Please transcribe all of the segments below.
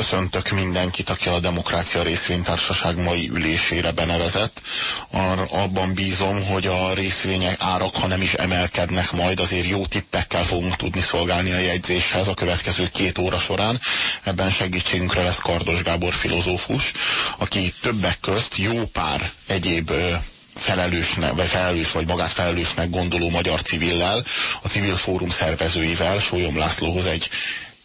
Köszöntök mindenkit, aki a Demokrácia Részvénytársaság mai ülésére benevezett. Ar abban bízom, hogy a részvények árak, ha nem is emelkednek majd, azért jó tippekkel fogunk tudni szolgálni a jegyzéshez a következő két óra során. Ebben segítségünkre lesz Kardos Gábor filozófus, aki többek közt jó pár egyéb felelősnek, vagy felelős, vagy magát felelősnek gondoló magyar civillel, a civil fórum szervezőivel, Sólyom Lászlóhoz egy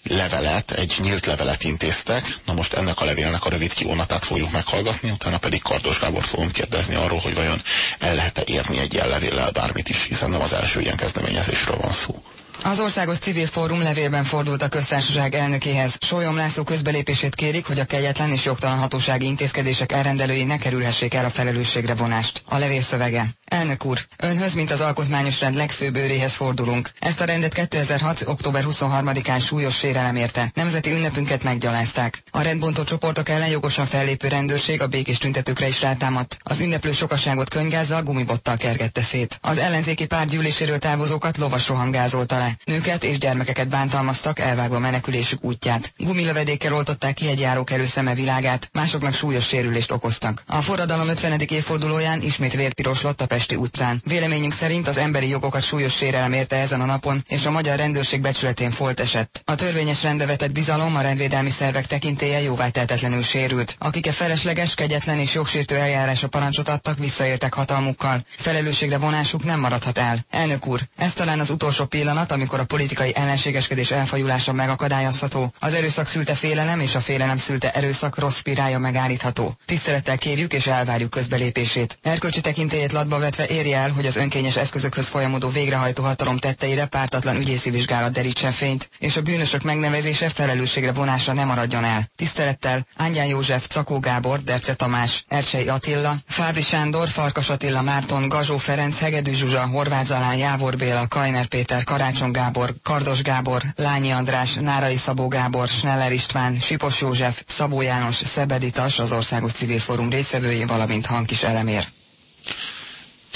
levelet, egy nyílt levelet intéztek. Na most ennek a levélnek a rövid kivonatát fogjuk meghallgatni, utána pedig Kardos Gábor fogom kérdezni arról, hogy vajon el lehet-e érni egy ilyen levéllel bármit is, hiszen nem az első ilyen kezdeményezésről van szó. Az Országos Civil Fórum levélben fordult a köztársaság elnökéhez. Sólyom László közbelépését kérik, hogy a kegyetlen és jogtalan hatósági intézkedések elrendelői ne kerülhessék el a felelősségre vonást. A levél szövege. Elnök úr, önhöz, mint az alkotmányos rend legfőbb őréhez fordulunk. Ezt a rendet 2006. október 23-án súlyos sérelem érte. Nemzeti ünnepünket meggyalázták. A rendbontó csoportok ellen jogosan fellépő rendőrség a békés tüntetőkre is rátámadt. Az ünneplő sokaságot könygázzal, gumibottal kergette szét. Az ellenzéki párt gyűléséről távozókat lovas rohangázolta le. Nőket és gyermekeket bántalmaztak, elvágva menekülésük útját. Gumilövedékkel oltották ki egy járókelő szeme világát, másoknak súlyos sérülést okoztak. A forradalom 50. évfordulóján ismét vérpiros a Pesti utcán. Véleményünk szerint az emberi jogokat súlyos sérelem érte ezen a napon, és a magyar rendőrség becsületén folt esett. A törvényes rendbe vetett bizalom a rendvédelmi szervek tekintélye jóvá tehetetlenül sérült. Akik a felesleges, kegyetlen és jogsértő eljárásra parancsot adtak, visszaéltek hatalmukkal. Felelősségre vonásuk nem maradhat el. Elnök úr, ez talán az utolsó pillanat, amikor a politikai ellenségeskedés elfajulása megakadályozható. Az erőszak szülte félelem és a félelem szülte erőszak rossz spirálja megállítható. Tisztelettel kérjük és elvárjuk közbelépését. Erkölcsi tekintélyét latba vetve érje el, hogy az önkényes eszközökhöz folyamodó végrehajtó hatalom tetteire pártatlan ügyészi vizsgálat derítsen fényt, és a bűnösök megnevezése felelősségre vonása nem maradjon el. Tisztelettel Ángyán József, Cakó Gábor, Derce Tamás, Ercsei Attila, Fábri Sándor, Farkas Attila Márton, Gazsó Ferenc, Hegedű Zsuzsa, Horváth Zalán, Jávor Béla, Kajner Péter, Karácson Gábor, Kardos Gábor, Lányi András, Nárai Szabó Gábor, Sneller István, Sipos József, Szabó János, Szebeditas, az Országos Civil Fórum résztvevői, valamint Hankis Elemér.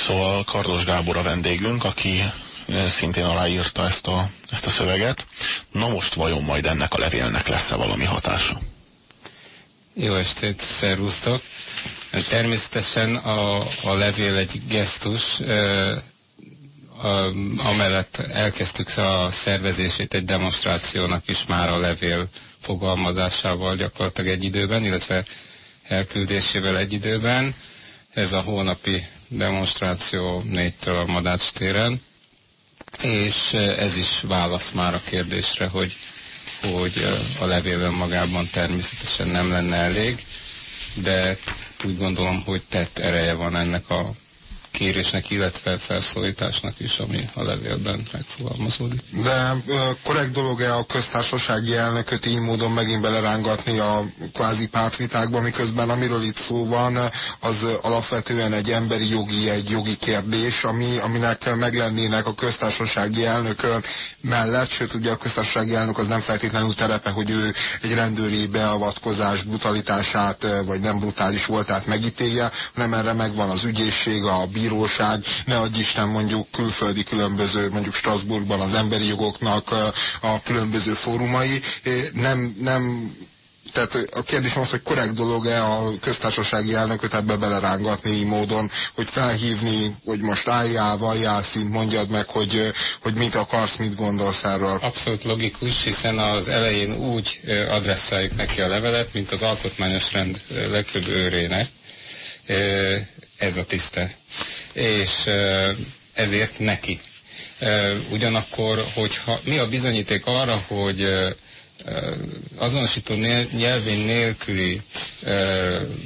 Szóval Kardos Gábor a vendégünk, aki szintén aláírta ezt a, ezt a szöveget. Na most vajon majd ennek a levélnek lesz-e valami hatása? Jó estét, szervusztok! Természetesen a, a levél egy gesztus, amellett elkezdtük a szervezését egy demonstrációnak is már a levél fogalmazásával gyakorlatilag egy időben, illetve elküldésével egy időben. Ez a hónapi demonstráció négytől a Madács téren, és ez is válasz már a kérdésre, hogy, hogy a levélben magában természetesen nem lenne elég, de úgy gondolom, hogy tett ereje van ennek a kérésnek, illetve felszólításnak is, ami a levélben megfogalmazódik. De korrekt dolog-e a köztársasági elnököt így módon megint belerángatni a kvázi pártvitákba, miközben amiről itt szó van, az alapvetően egy emberi jogi, egy jogi kérdés, ami, aminek meglennének a köztársasági elnök mellett, sőt ugye a köztársasági elnök az nem feltétlenül terepe, hogy ő egy rendőri beavatkozás brutalitását, vagy nem brutális voltát megítélje, hanem erre megvan az ügyészség, a bíróság, ne adj Isten mondjuk külföldi különböző, mondjuk Strasbourgban az emberi jogoknak a különböző fórumai. Nem, nem tehát a kérdés az, hogy korrekt dolog-e a köztársasági elnököt ebbe belerángatni így módon, hogy felhívni, hogy most álljál, valljál szint, mondjad meg, hogy, hogy mit akarsz, mit gondolsz erről. Abszolút logikus, hiszen az elején úgy adresszáljuk neki a levelet, mint az alkotmányos rend legfőbb őrének. Ez a tiszte és ezért neki. Ugyanakkor, hogyha mi a bizonyíték arra, hogy azonosító nyelvén nélküli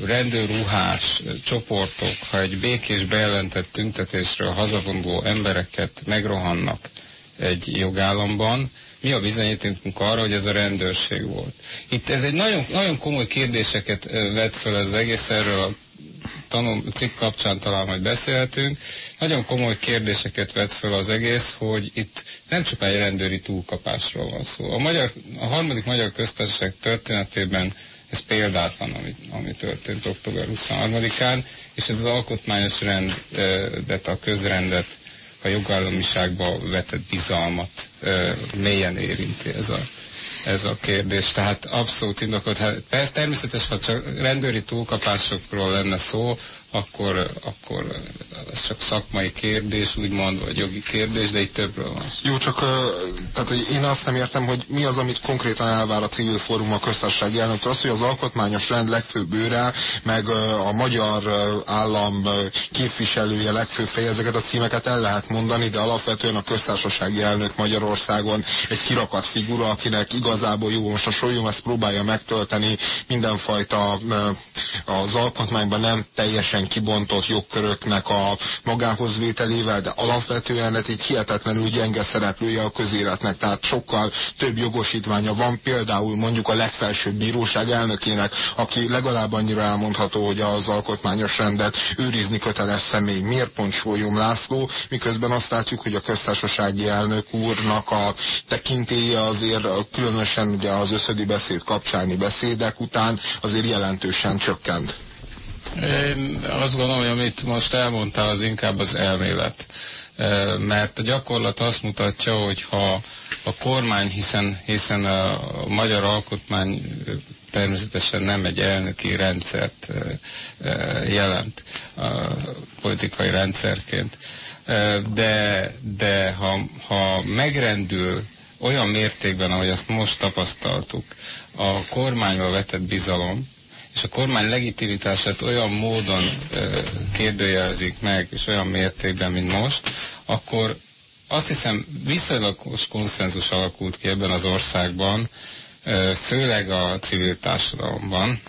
rendőrruhás csoportok, ha egy békés bejelentett tüntetésről hazavonuló embereket megrohannak egy jogállamban, mi a bizonyítékunk arra, hogy ez a rendőrség volt. Itt ez egy nagyon, nagyon komoly kérdéseket vet fel az egész erről a tanul, cikk kapcsán talán majd beszélhetünk. Nagyon komoly kérdéseket vet fel az egész, hogy itt nem csupán egy rendőri túlkapásról van szó. A, magyar, a harmadik magyar köztársaság történetében ez példátlan, ami, ami történt október 23-án, és ez az alkotmányos rendet, a közrendet, a jogállamiságba vetett bizalmat mélyen érinti ez a, ez a kérdés. Tehát abszolút indokolt. Hát, természetes, ha csak rendőri túlkapásokról lenne szó, akkor, akkor ez csak szakmai kérdés, úgymond, vagy jogi kérdés, de itt többről van szó. Jó, csak tehát, hogy én azt nem értem, hogy mi az, amit konkrétan elvár a civil fórum a köztársasági elnöktől. Az, hogy az alkotmányos rend legfőbb őre, meg a magyar állam képviselője legfőbb feje, ezeket a címeket el lehet mondani, de alapvetően a köztársasági elnök Magyarországon egy kirakat figura, akinek igazából jó, most a Solyom ezt próbálja megtölteni mindenfajta az alkotmányban nem teljesen teljesen kibontott jogköröknek a magához vételével, de alapvetően egy hihetetlenül gyenge szereplője a közéletnek, tehát sokkal több jogosítványa van, például mondjuk a legfelsőbb bíróság elnökének, aki legalább annyira elmondható, hogy az alkotmányos rendet őrizni köteles személy. Miért pont Sólyom László, miközben azt látjuk, hogy a köztársasági elnök úrnak a tekintélye azért különösen ugye az összödi beszéd kapcsáni beszédek után azért jelentősen csökkent. Én azt gondolom, hogy amit most elmondtál, az inkább az elmélet. Mert a gyakorlat azt mutatja, hogy ha a kormány, hiszen, hiszen a magyar alkotmány természetesen nem egy elnöki rendszert jelent politikai rendszerként. De, de ha, ha megrendül olyan mértékben, ahogy azt most tapasztaltuk, a kormányba vetett bizalom, és a kormány legitimitását olyan módon kérdőjelezik meg, és olyan mértékben, mint most, akkor azt hiszem viszonylagos konszenzus alakult ki ebben az országban, főleg a civil társadalomban,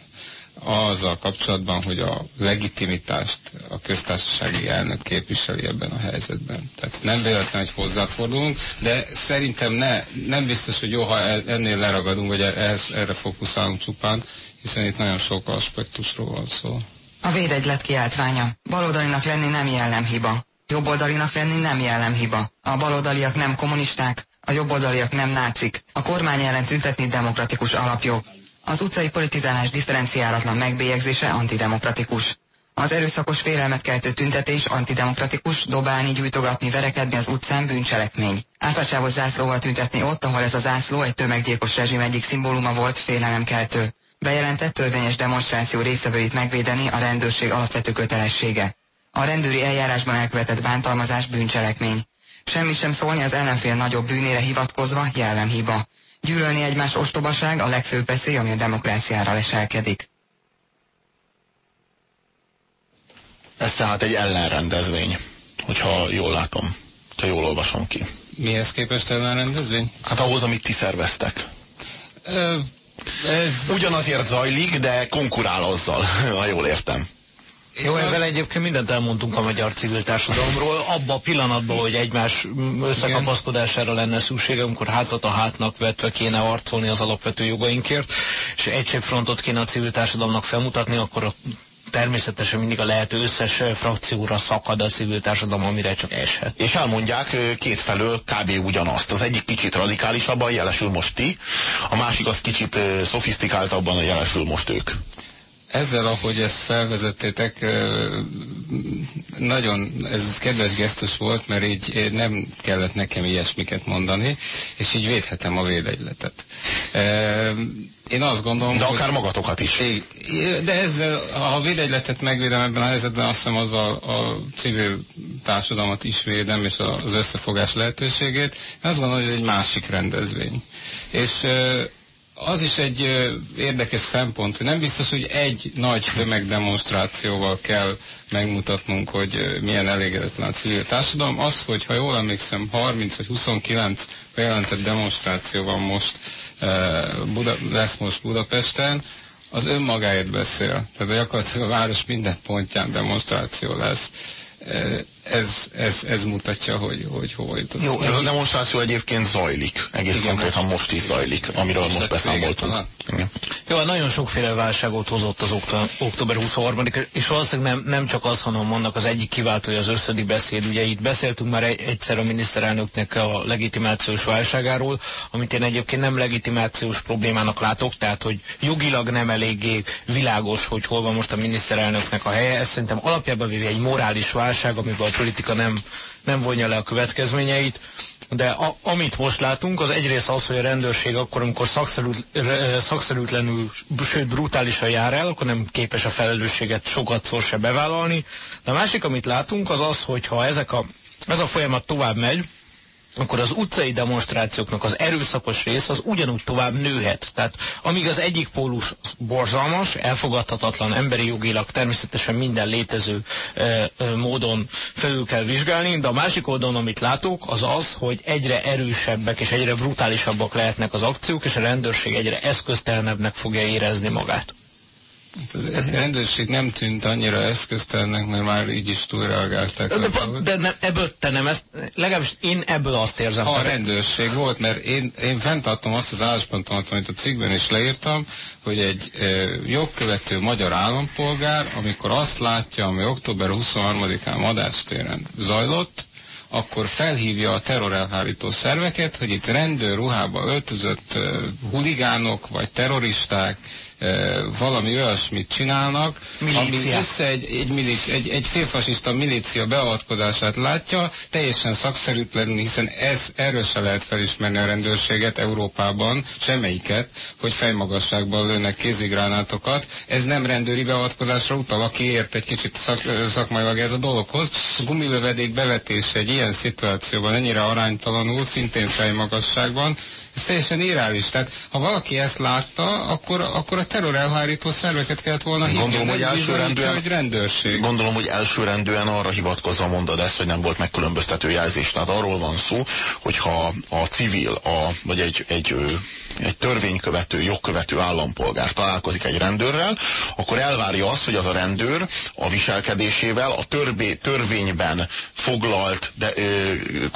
azzal kapcsolatban, hogy a legitimitást a köztársasági elnök képviseli ebben a helyzetben. Tehát nem véletlen, hogy hozzáfordulunk, de szerintem ne, nem biztos, hogy jó, ha ennél leragadunk, vagy ehhez, erre fókuszálunk csupán, hiszen itt nagyon sok aspektusról van szó. A védegylet kiáltványa. Baloldalinak lenni nem jellemhiba. Jobboldalinak lenni nem jellemhiba. A baloldaliak nem kommunisták, a jobboldaliak nem nácik. A kormány ellen tüntetni demokratikus alapjog. Az utcai politizálás differenciálatlan megbélyegzése antidemokratikus. Az erőszakos félelmet keltő tüntetés antidemokratikus, dobálni, gyújtogatni, verekedni az utcán bűncselekmény. Árpácsávos zászlóval tüntetni ott, ahol ez a zászló egy tömeggyilkos rezsim egyik szimbóluma volt, félelemkeltő. Bejelentett törvényes demonstráció részevőit megvédeni a rendőrség alapvető kötelessége. A rendőri eljárásban elkövetett bántalmazás bűncselekmény. Semmi sem szólni az ellenfél nagyobb bűnére hivatkozva jellemhiba. Gyűlölni egymás ostobaság a legfőbb veszély, ami a demokráciára leselkedik. Ez tehát egy ellenrendezvény, hogyha jól látom, ha jól olvasom ki. Mihez képest ellenrendezvény? Hát ahhoz, amit ti szerveztek. Ö, ez... Ugyanazért zajlik, de konkurál azzal, ha jól értem. Jó, ebben egyébként mindent elmondtunk a magyar civil társadalomról. Abban a pillanatban, hogy egymás összekapaszkodására lenne szükség, amikor hátat a hátnak vetve kéne arcolni az alapvető jogainkért, és egységfrontot kéne a civil társadalomnak felmutatni, akkor a természetesen mindig a lehető összes frakcióra szakad a civil társadalom, amire csak eshet. És elmondják kétfelől kb. ugyanazt. Az egyik kicsit radikálisabban jelesül most ti, a másik az kicsit szofisztikáltabban jelesül most ők ezzel, ahogy ezt felvezettétek, nagyon, ez kedves gesztus volt, mert így nem kellett nekem ilyesmiket mondani, és így védhetem a védegyletet. Én azt gondolom, De akár hogy, magatokat is. De ezzel, ha a védegyletet megvédem ebben a helyzetben, azt hiszem azzal a civil társadalmat is védem, és az összefogás lehetőségét. Én azt gondolom, hogy ez egy másik rendezvény. És az is egy érdekes szempont, hogy nem biztos, hogy egy nagy tömegdemonstrációval kell megmutatnunk, hogy milyen elégedetlen a civil társadalom. Az, hogy ha jól emlékszem, 30 vagy 29 bejelentett demonstráció van most, Buda, lesz most Budapesten, az önmagáért beszél. Tehát gyakorlatilag a város minden pontján demonstráció lesz. Ez, ez, ez mutatja, hogy, hogy hova jutott. Jó, ez a demonstráció egyébként zajlik. Egész Igen, konkrétan most is zajlik, amiről most, most beszámoltunk. Jó, hát nagyon sokféle válságot hozott az október 23 és valószínűleg nem, nem csak az, hanem annak az egyik kiváltója az összedi beszéd. Ugye itt beszéltünk már egy, egyszer a miniszterelnöknek a legitimációs válságáról, amit én egyébként nem legitimációs problémának látok, tehát hogy jogilag nem eléggé világos, hogy hol van most a miniszterelnöknek a helye. Ez szerintem alapjában véve egy morális válság, amiben politika nem, nem vonja le a következményeit. De a, amit most látunk, az egyrészt az, hogy a rendőrség akkor, amikor szakszerűt, szakszerűtlenül, sőt brutálisan jár el, akkor nem képes a felelősséget sokat szor se bevállalni. De a másik, amit látunk, az az, hogy ha ezek a, ez a folyamat tovább megy, akkor az utcai demonstrációknak az erőszakos rész az ugyanúgy tovább nőhet. Tehát amíg az egyik pólus borzalmas, elfogadhatatlan, emberi jogilag természetesen minden létező e, e, módon felül kell vizsgálni, de a másik oldalon, amit látok, az az, hogy egyre erősebbek és egyre brutálisabbak lehetnek az akciók, és a rendőrség egyre eszköztelenebbnek fogja érezni magát. Az rendőrség nem tűnt annyira eszköztelennek, mert már így is túlreagálták. De, de nem, ebből te nem ezt, legalábbis én ebből azt érzem. Ha a rendőrség volt, mert én, én fenntartom azt az álláspontomat, amit a cikkben is leírtam, hogy egy e, jogkövető magyar állampolgár, amikor azt látja, ami október 23-án Madástéren zajlott, akkor felhívja a terrorelhárító szerveket, hogy itt rendőrruhába öltözött e, huligánok vagy terroristák valami olyasmit csinálnak, Milícia. ami össze egy, egy, milíci, egy, egy félfasiszta milícia beavatkozását látja, teljesen szakszerűtlenül, hiszen ez, erről se lehet felismerni a rendőrséget Európában, semmelyiket, hogy fejmagasságban lőnek kézigránátokat. Ez nem rendőri beavatkozásra utal, aki ért egy kicsit szak, szakmailag ez a dologhoz. A gumilövedék bevetése egy ilyen szituációban ennyire aránytalanul, szintén fejmagasságban, ez teljesen irális. Tehát ha valaki ezt látta, akkor, akkor a terror elhárító szerveket kellett volna hívni. Gondolom, hogy elsőrendűen, hogy rendőrség. Gondolom, hogy elsőrendűen arra hivatkozva mondod ezt, hogy nem volt megkülönböztető jelzés. Tehát arról van szó, hogyha a civil, a, vagy egy, egy, egy törvénykövető, jogkövető állampolgár találkozik egy rendőrrel, akkor elvárja azt, hogy az a rendőr a viselkedésével a törbé, törvényben foglalt, de, ö,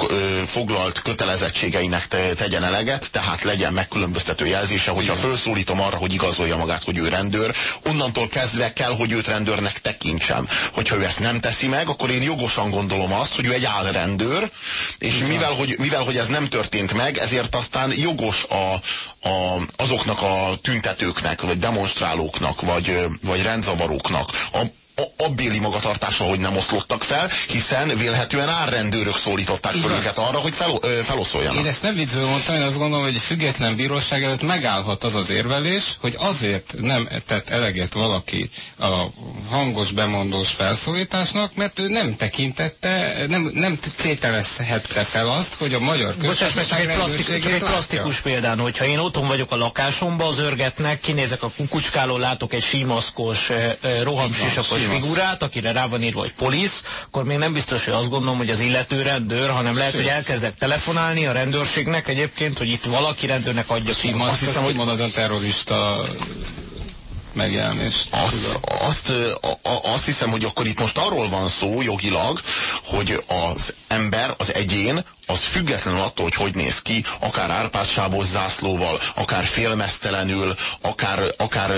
ö, foglalt kötelezettségeinek te, tegyen eleget, tehát legyen megkülönböztető jelzése, hogyha felszólítom arra, hogy igazolja magát, hogy ő rendőr, onnantól kezdve kell, hogy őt rendőrnek tekintsem. Hogyha ő ezt nem teszi meg, akkor én jogosan gondolom azt, hogy ő egy álrendőr, és mivel hogy, mivel, hogy ez nem történt meg, ezért aztán jogos a, a, azoknak a tüntetőknek, vagy demonstrálóknak, vagy, vagy rendzavaróknak a, abbéli magatartása, hogy nem oszlottak fel, hiszen vélhetően árrendőrök szólították fel őket arra, hogy fel, ö, feloszoljanak. Én ezt nem viccből mondtam, én azt gondolom, hogy független bíróság előtt megállhat az az érvelés, hogy azért nem tett eleget valaki a hangos bemondós felszólításnak, mert ő nem tekintette, nem, nem tételezhette fel azt, hogy a magyar köztársaság egy, plastik, csak egy plastikus példán, hogyha én otthon vagyok a lakásomban, az örgetnek, kinézek a kukucskálól, látok egy símaszkos, rohamsisakos figurát, akire rá van írva, hogy polisz, akkor még nem biztos, hogy azt gondolom, hogy az illető rendőr, hanem lehet, hogy elkezdek telefonálni a rendőrségnek egyébként, hogy itt valaki rendőrnek adja ki. Azt hiszem, hogy mondod a terrorista megjelenést. Azt, azt, azt hiszem, hogy akkor itt most arról van szó jogilag, hogy az ember, az egyén az függetlenül attól, hogy hogy néz ki, akár árpádsávos zászlóval, akár félmeztelenül, akár, akár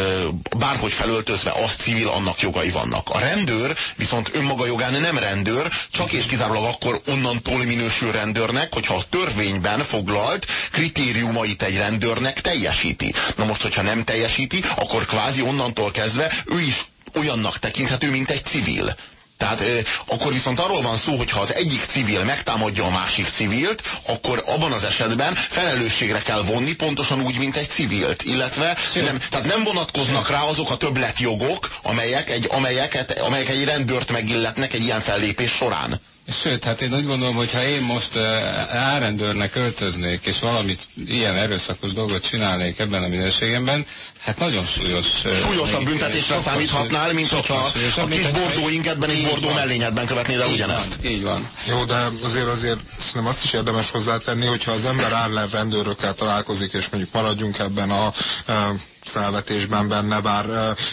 bárhogy felöltözve, az civil, annak jogai vannak. A rendőr viszont önmaga jogán nem rendőr, csak és kizárólag akkor onnantól minősül rendőrnek, hogyha a törvényben foglalt kritériumait egy rendőrnek teljesíti. Na most, hogyha nem teljesíti, akkor kvázi onnantól kezdve ő is olyannak tekinthető, mint egy civil. Tehát akkor viszont arról van szó, hogy ha az egyik civil megtámadja a másik civilt, akkor abban az esetben felelősségre kell vonni, pontosan úgy, mint egy civilt. Illetve nem, tehát nem vonatkoznak rá azok a többletjogok, amelyek egy, amelyeket, amelyek egy rendőrt megilletnek egy ilyen fellépés során. Sőt, hát én úgy gondolom, hogy ha én most uh, árendőrnek öltöznék, és valamit ilyen erőszakos dolgot csinálnék ebben a minőségemben, hát nagyon súlyos... Uh, Súlyosabb büntetésre számíthatnál, mint hogyha a kis bordó ingedben és bordó mellényedben követnéd el ugyanezt. Van, így van. Jó, de azért azért szerintem azt is érdemes hozzátenni, hogyha az ember áll rendőrökkel találkozik, és mondjuk maradjunk ebben a uh, felvetésben benne, bár,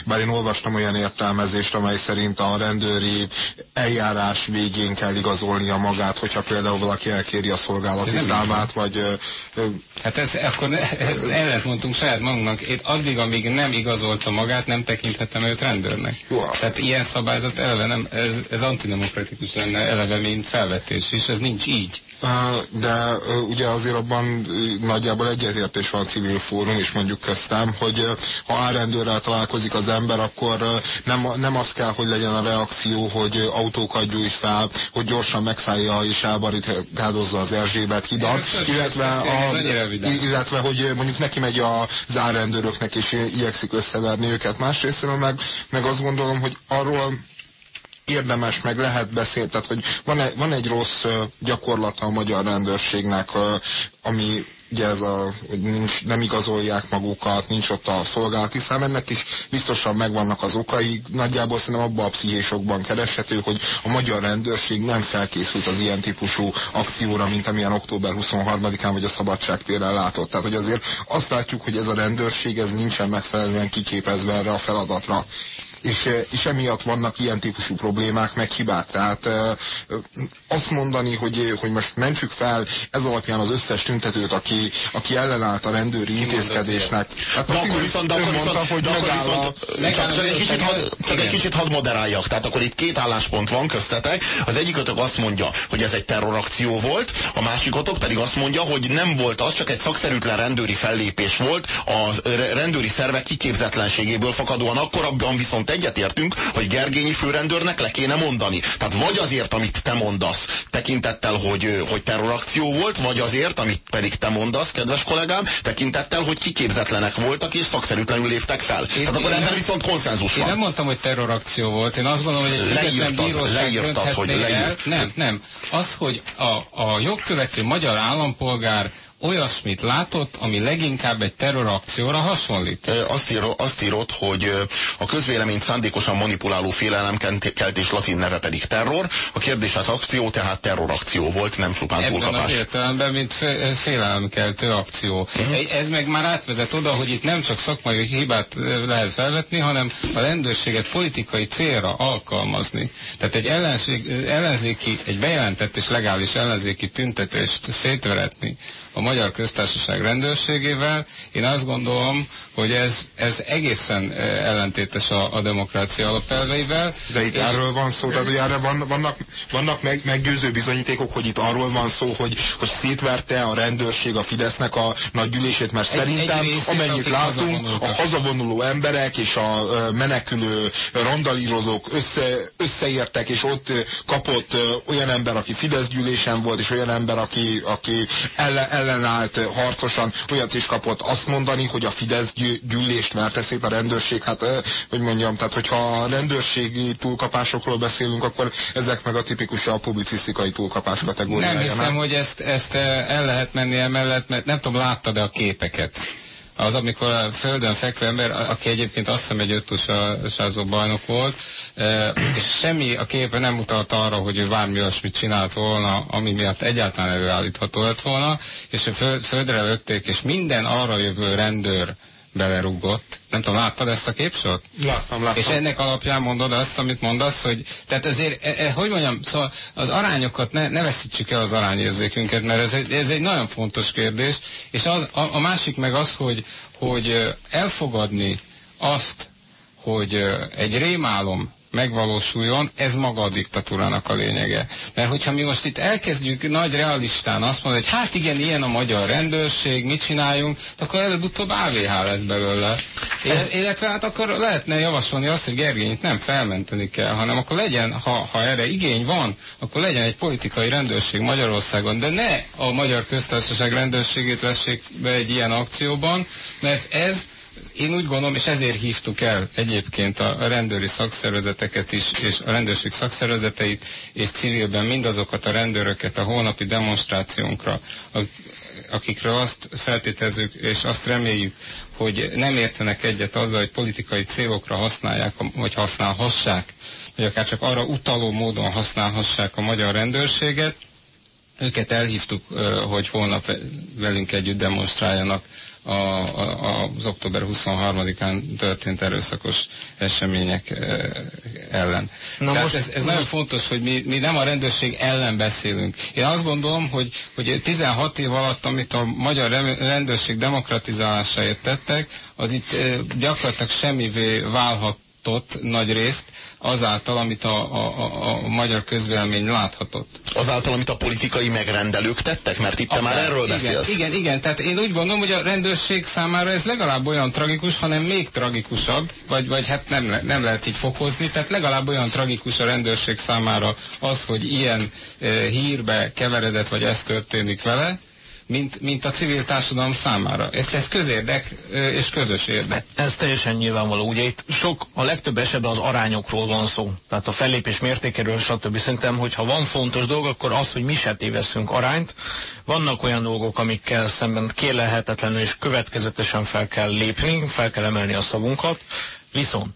bár én olvastam olyan értelmezést, amely szerint a rendőri eljárás végén kell igazolnia magát, hogyha például valaki elkéri a szolgálati számát, vagy... Hát ez, akkor ez ellent mondtunk saját magunknak. Én addig, amíg nem igazolta magát, nem tekinthetem őt rendőrnek. Jó. Tehát ilyen szabályzat eleve nem, ez, ez antidemokratikus lenne eleve, mint felvetés, és ez nincs így de ugye azért abban nagyjából egyetértés van civil fórum, és mondjuk köztem, hogy ha árendőrrel találkozik az ember, akkor nem, nem az kell, hogy legyen a reakció, hogy autókat gyújt fel, hogy gyorsan megszállja és elbarikádozza az Erzsébet hidat, illetve, a, illetve hogy mondjuk neki megy az árendőröknek, és igyekszik összeverni őket. Másrésztről meg, meg azt gondolom, hogy arról érdemes, meg lehet beszélni, tehát hogy van egy, van egy rossz gyakorlata a magyar rendőrségnek, ami ugye ez a, hogy nincs, nem igazolják magukat, nincs ott a szolgálati szám, ennek is biztosan megvannak az okai, nagyjából szerintem abban a pszichéshokban kereshető, hogy a magyar rendőrség nem felkészült az ilyen típusú akcióra, mint amilyen október 23-án vagy a Szabadságtéren látott. Tehát, hogy azért azt látjuk, hogy ez a rendőrség, ez nincsen megfelelően kiképezve erre a feladatra és, eh, és emiatt vannak ilyen típusú problémák, meg hibák. Tehát eh, azt mondani, hogy, hogy most mentsük fel ez alapján az összes tüntetőt, aki, aki ellenállt a rendőri Ki intézkedésnek. Hát de akkor viszont, de akkor mondta, hogy de akkor viszont, csak, csak, egy kicsit, had, csak egy kicsit hadd moderáljak. Tehát akkor itt két álláspont van köztetek. Az egyikötök azt mondja, hogy ez egy terrorakció volt, a másikotok pedig azt mondja, hogy nem volt az, csak egy szakszerűtlen rendőri fellépés volt a rendőri szervek kiképzetlenségéből fakadóan. Akkor abban viszont egyetértünk, hogy Gergényi főrendőrnek le kéne mondani. Tehát vagy azért, amit te mondasz, tekintettel, hogy, hogy terrorakció volt, vagy azért, amit pedig te mondasz, kedves kollégám, tekintettel, hogy kiképzetlenek voltak és szakszerűtlenül léptek fel. Én, Tehát akkor ebben viszont konszenzus van. Én nem mondtam, hogy terrorakció volt. Én azt gondolom, hogy egy leírtad, bíróság leírtad, hogy leírt. el. Nem, nem. Az, hogy a, a jogkövető magyar állampolgár olyasmit látott, ami leginkább egy terrorakcióra hasonlít? Azt, ír, azt írott, hogy a közvéleményt szándékosan manipuláló félelemkeltés latin neve pedig terror. A kérdés az akció, tehát terrorakció volt, nem csupán Ebben túlkapás. az értelemben, mint félelemkeltő akció. Uh-huh. Ez meg már átvezet oda, hogy itt nem csak szakmai hibát lehet felvetni, hanem a rendőrséget politikai célra alkalmazni. Tehát egy ellenség, ellenzéki, egy bejelentett és legális ellenzéki tüntetést szétveretni, a Magyar Köztársaság rendőrségével. Én azt gondolom, hogy ez, ez egészen ellentétes a, a demokrácia alapelveivel. De itt erről van szó, tehát hogy erre van, vannak, vannak meg, meggyőző bizonyítékok, hogy itt arról van szó, hogy, hogy szétverte a rendőrség a Fidesznek a nagy gyűlését, mert egy, szerintem egy részét, amennyit látunk, a hazavonuló emberek és a menekülő randalírozók össze, összeértek, és ott kapott olyan ember, aki Fidesz gyűlésen volt, és olyan ember, aki, aki ellen, ellenállt harcosan, olyat is kapott azt mondani, hogy a Fidesz gyű, gyűlést verte szét a rendőrség, hát hogy mondjam, tehát hogyha a rendőrségi túlkapásokról beszélünk, akkor ezek meg a tipikus a publicisztikai túlkapás kategóriája. Nem hiszem, nem? hogy ezt, ezt el lehet menni emellett, mert nem tudom, láttad-e a képeket? az, amikor a földön fekvő ember, aki egyébként azt hiszem egy öttusázó bajnok volt, és semmi a képe nem mutat arra, hogy ő bármi olyasmit csinált volna, ami miatt egyáltalán előállítható lett volna, és a föld, földre lökték, és minden arra jövő rendőr belerúgott. Nem tudom, láttad ezt a képsort? Láttam, láttam. És ennek alapján mondod azt, amit mondasz, hogy tehát azért, e, e, hogy mondjam, szóval az arányokat ne, ne veszítsük el az arányérzékünket, mert ez egy, ez egy nagyon fontos kérdés, és az, a, a másik meg az, hogy, hogy elfogadni azt, hogy egy rémálom megvalósuljon, ez maga a diktatúrának a lényege. Mert hogyha mi most itt elkezdjük nagy realistán azt mondani, hogy hát igen, ilyen a magyar rendőrség, mit csináljunk, akkor előbb-utóbb AVH lesz belőle. Ez, illetve hát akkor lehetne javasolni azt, hogy Gergényt nem felmenteni kell, hanem akkor legyen, ha, ha erre igény van, akkor legyen egy politikai rendőrség Magyarországon, de ne a Magyar Köztársaság rendőrségét vessék be egy ilyen akcióban, mert ez én úgy gondolom, és ezért hívtuk el egyébként a rendőri szakszervezeteket is, és a rendőrség szakszervezeteit, és civilben mindazokat a rendőröket a holnapi demonstrációnkra, akikről azt feltételezzük, és azt reméljük, hogy nem értenek egyet azzal, hogy politikai célokra használják, vagy használhassák, vagy akár csak arra utaló módon használhassák a magyar rendőrséget, őket elhívtuk, hogy holnap velünk együtt demonstráljanak a, a, az október 23-án történt erőszakos események ellen. Na Tehát most, ez, ez nagyon fontos, hogy mi, mi nem a rendőrség ellen beszélünk. Én azt gondolom, hogy, hogy 16 év alatt, amit a magyar rendőrség demokratizálásáért tettek, az itt gyakorlatilag semmivé válhatott nagy részt, azáltal, amit a, a, a, a magyar közvélemény láthatott. Azáltal, amit a politikai megrendelők tettek? Mert itt te már erről igen, beszélsz. Igen, igen, tehát én úgy gondolom, hogy a rendőrség számára ez legalább olyan tragikus, hanem még tragikusabb, vagy, vagy hát nem, nem lehet így fokozni, tehát legalább olyan tragikus a rendőrség számára az, hogy ilyen e, hírbe keveredett, vagy ez történik vele, mint, mint a civil társadalom számára. Ez, ez közérdek és közös érdek. Ez teljesen nyilvánvaló. Ugye itt sok, a legtöbb esetben az arányokról van szó. Tehát a fellépés mértékéről, stb. Szerintem, hogyha van fontos dolog, akkor az, hogy mi se tévesszünk arányt. Vannak olyan dolgok, amikkel szemben kérlelhetetlenül és következetesen fel kell lépni, fel kell emelni a szavunkat. Viszont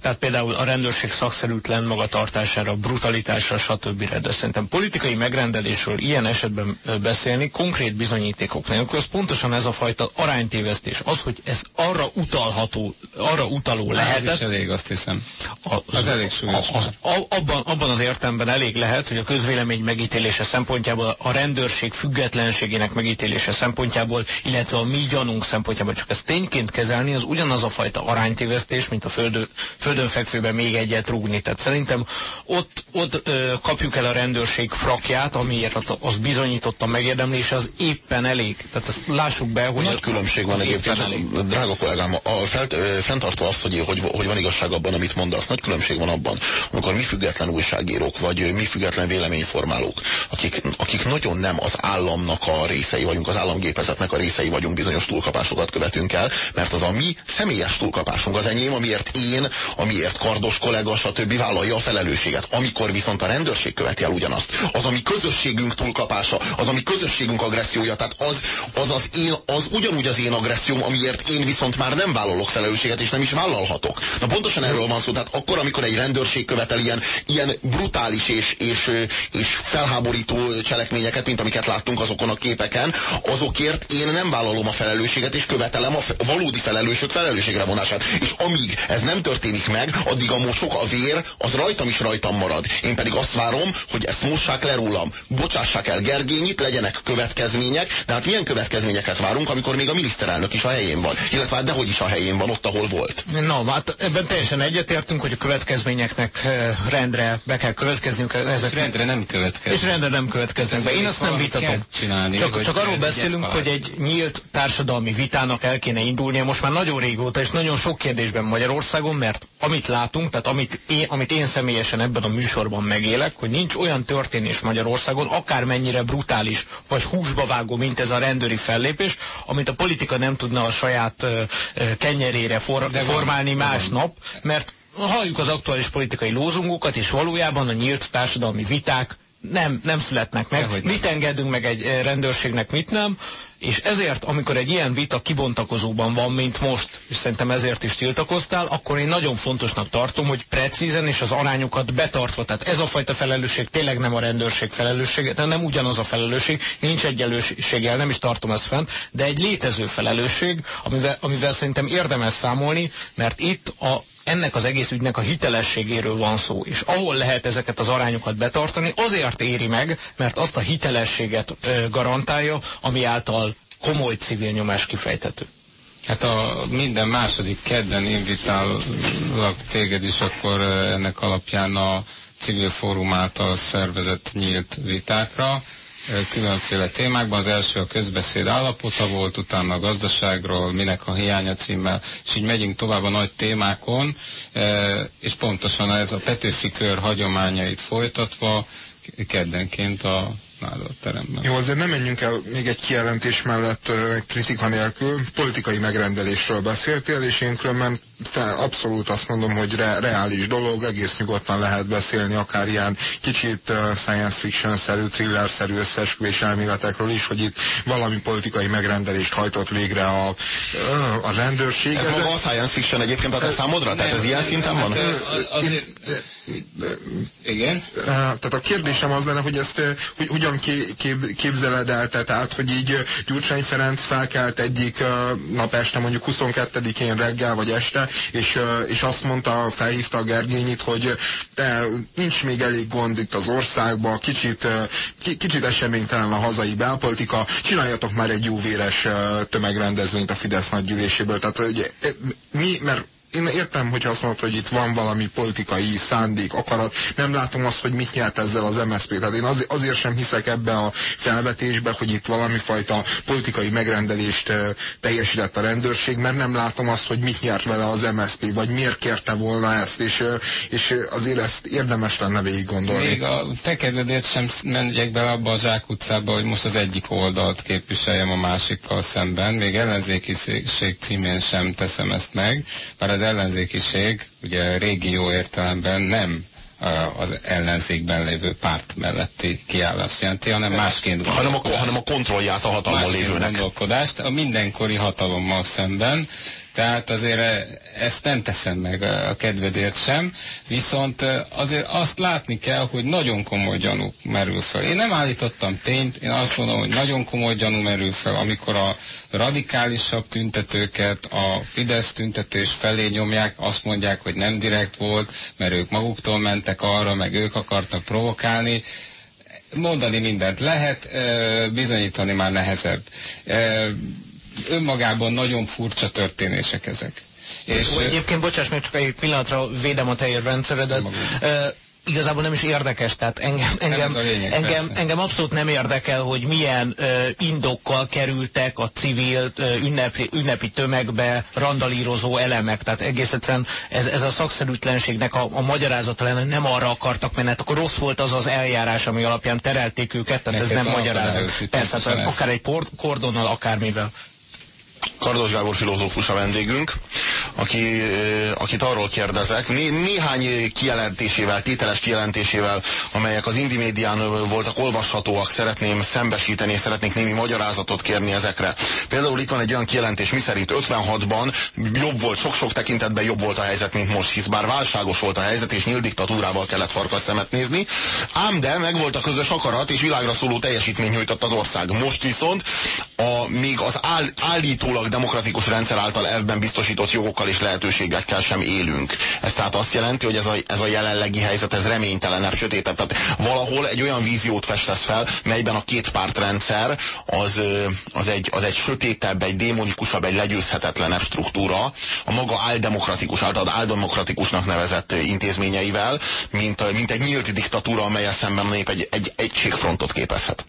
tehát például a rendőrség szakszerűtlen magatartására, brutalitásra, stb. De szerintem politikai megrendelésről ilyen esetben beszélni, konkrét bizonyítékok nélkül, az pontosan ez a fajta aránytévesztés. Az, hogy ez arra utalható, arra utaló lehetett. Ez is elég, azt hiszem. Az, az elég súlyos. Az, az, abban, abban az értemben elég lehet, hogy a közvélemény megítélése szempontjából, a rendőrség függetlenségének megítélése szempontjából, illetve a mi gyanunk szempontjából csak ezt tényként kezelni, az ugyanaz a fajta aránytévesztés, mint a földő, föld földön fekvőben még egyet rúgni. Tehát szerintem ott, ott ö, kapjuk el a rendőrség frakját, amiért az bizonyította megérdemlés, az éppen elég. Tehát ezt lássuk be, hogy... Nagy különbség van egyébként, elég. drága kollégám, a felt, fenntartva azt, hogy, hogy, hogy van igazság abban, amit mondasz, nagy különbség van abban, amikor mi független újságírók, vagy mi független véleményformálók, akik, akik nagyon nem az államnak a részei vagyunk, az államgépezetnek a részei vagyunk, bizonyos túlkapásokat követünk el, mert az a mi személyes túlkapásunk, az enyém, amiért én amiért kardos kollega, stb. vállalja a felelősséget. Amikor viszont a rendőrség követi el ugyanazt, az ami közösségünk túlkapása, az ami közösségünk agressziója, tehát az az, az, én, az ugyanúgy az én agresszióm, amiért én viszont már nem vállalok felelősséget, és nem is vállalhatok. Na pontosan erről van szó, tehát akkor, amikor egy rendőrség követel ilyen, ilyen brutális és, és, és felháborító cselekményeket, mint amiket láttunk azokon a képeken, azokért én nem vállalom a felelősséget, és követelem a valódi felelősök felelősségre vonását. És amíg ez nem történik meg, addig a mosok, a vér, az rajtam is rajtam marad. Én pedig azt várom, hogy ezt mossák le rólam. Bocsássák el Gergényit, legyenek következmények, de hát milyen következményeket várunk, amikor még a miniszterelnök is a helyén van. Illetve hát dehogy is a helyén van, ott, ahol volt. Na, hát ebben teljesen egyetértünk, hogy a következményeknek eh, rendre be kell következniük. Ezek rendre nem következnek. És rendre nem következnek be. Én azt nem vitatom. Csinálni, csak, csak arról beszélünk, hogy egy nyílt társadalmi vitának el kéne indulnia most már nagyon régóta, és nagyon sok kérdésben Magyarországon, mert amit látunk, tehát amit én, amit én személyesen ebben a műsorban megélek, hogy nincs olyan történés Magyarországon, akármennyire brutális vagy húsba vágó, mint ez a rendőri fellépés, amit a politika nem tudna a saját uh, kenyerére for, de formálni van, másnap, mert halljuk az aktuális politikai lózungokat, és valójában a nyílt társadalmi viták nem, nem születnek meg. Dehogy mit nem. engedünk meg egy rendőrségnek, mit nem. És ezért, amikor egy ilyen vita kibontakozóban van, mint most, és szerintem ezért is tiltakoztál, akkor én nagyon fontosnak tartom, hogy precízen és az arányokat betartva. Tehát ez a fajta felelősség tényleg nem a rendőrség felelőssége, de nem ugyanaz a felelősség, nincs egyenlőséggel, nem is tartom ezt fent, de egy létező felelősség, amivel, amivel szerintem érdemes számolni, mert itt a ennek az egész ügynek a hitelességéről van szó, és ahol lehet ezeket az arányokat betartani, azért éri meg, mert azt a hitelességet garantálja, ami által komoly civil nyomás kifejtető. Hát a minden második kedden invitálok téged is akkor ennek alapján a civil fórum által szervezett nyílt vitákra különféle témákban. Az első a közbeszéd állapota volt, utána a gazdaságról, minek a hiánya címmel, és így megyünk tovább a nagy témákon, és pontosan ez a Petőfi kör hagyományait folytatva keddenként a Nádor teremben. Jó, azért nem menjünk el még egy kijelentés mellett kritika nélkül. Politikai megrendelésről beszéltél, és én különben fel, abszolút azt mondom, hogy re, reális dolog, egész nyugodtan lehet beszélni akár ilyen kicsit uh, science fiction-szerű, thriller-szerű összesküvés elméletekről is, hogy itt valami politikai megrendelést hajtott végre a, uh, a rendőrség. Ez, ez maga a science fiction egyébként a te számodra? Tehát ez ilyen szinten van? Hát, azért, igen. Tehát a kérdésem az lenne, hogy ezt hogy hogyan képzeled el, tehát hogy így Gyurcsány Ferenc felkelt egyik nap este, mondjuk 22-én reggel vagy este, és, és azt mondta, felhívta a Gergényit, hogy te, nincs még elég gond itt az országban, kicsit, kicsit eseménytelen a hazai belpolitika, csináljatok már egy jóvéres tömegrendezvényt a Fidesz nagygyűléséből. Tehát hogy mi, mert én értem, hogy azt mondod, hogy itt van valami politikai szándék, akarat, nem látom azt, hogy mit nyert ezzel az MSZP. Tehát én az, azért sem hiszek ebbe a felvetésbe, hogy itt valami fajta politikai megrendelést teljesített a rendőrség, mert nem látom azt, hogy mit nyert vele az MSZP, vagy miért kérte volna ezt, és, és azért ezt érdemes lenne végig gondolni. Még a tekedvedért sem menjek bele abba a zsákutcába, hogy most az egyik oldalt képviseljem a másikkal szemben, még ellenzékiség címén sem teszem ezt meg, bár az ellenzékiség ugye régi jó értelemben nem az ellenzékben lévő párt melletti kiállás jelenti, hanem másként hanem a, hanem a kontrollját a hatalmon lévőnek. gondolkodást. A mindenkori hatalommal szemben, tehát azért e, ezt nem teszem meg a kedvedért sem, viszont e, azért azt látni kell, hogy nagyon komoly gyanú merül fel. Én nem állítottam tényt, én azt mondom, hogy nagyon komoly gyanú merül fel, amikor a radikálisabb tüntetőket a Fidesz tüntetés felé nyomják, azt mondják, hogy nem direkt volt, mert ők maguktól mentek arra, meg ők akartak provokálni, mondani mindent lehet, bizonyítani már nehezebb önmagában nagyon furcsa történések ezek. És egyébként, bocsáss meg, csak egy pillanatra védem a teljes rendszeredet igazából nem is érdekes, tehát engem, engem, lényeg, engem, engem abszolút nem érdekel, hogy milyen ö, indokkal kerültek a civil ö, ünnepi, ünnepi tömegbe randalírozó elemek, tehát egész egyszerűen ez, ez a szakszerűtlenségnek a, a magyarázata lenne, nem arra akartak menni, hát akkor rossz volt az az eljárás, ami alapján terelték őket, tehát ez nem magyarázat. Persze, hát, akár egy kordonnal, akármivel. Kardos Gábor filozófus a vendégünk, aki, akit arról kérdezek, né, néhány kijelentésével, tételes kijelentésével, amelyek az Indimédián voltak olvashatóak, szeretném szembesíteni, szeretnék némi magyarázatot kérni ezekre. Például itt van egy olyan kijelentés, miszerint 56-ban jobb volt, sok-sok tekintetben jobb volt a helyzet, mint most, hisz bár válságos volt a helyzet, és nyílt diktatúrával kellett farkas szemet nézni, ám de meg volt a közös akarat, és világra szóló teljesítmény nyújtott az ország. Most viszont a, még az áll, állítólag demokratikus rendszer által elvben biztosított jogokkal és lehetőségekkel sem élünk. Ez tehát azt jelenti, hogy ez a, ez a jelenlegi helyzet, ez reménytelenebb, sötétebb. Tehát valahol egy olyan víziót festesz fel, melyben a két pártrendszer az, az, egy, az egy sötétebb, egy démonikusabb, egy legyőzhetetlenebb struktúra, a maga áldemokratikus, által áldemokratikusnak nevezett intézményeivel, mint, mint egy nyílt diktatúra, amelyel szemben a nép egy, egy egységfrontot képezhet.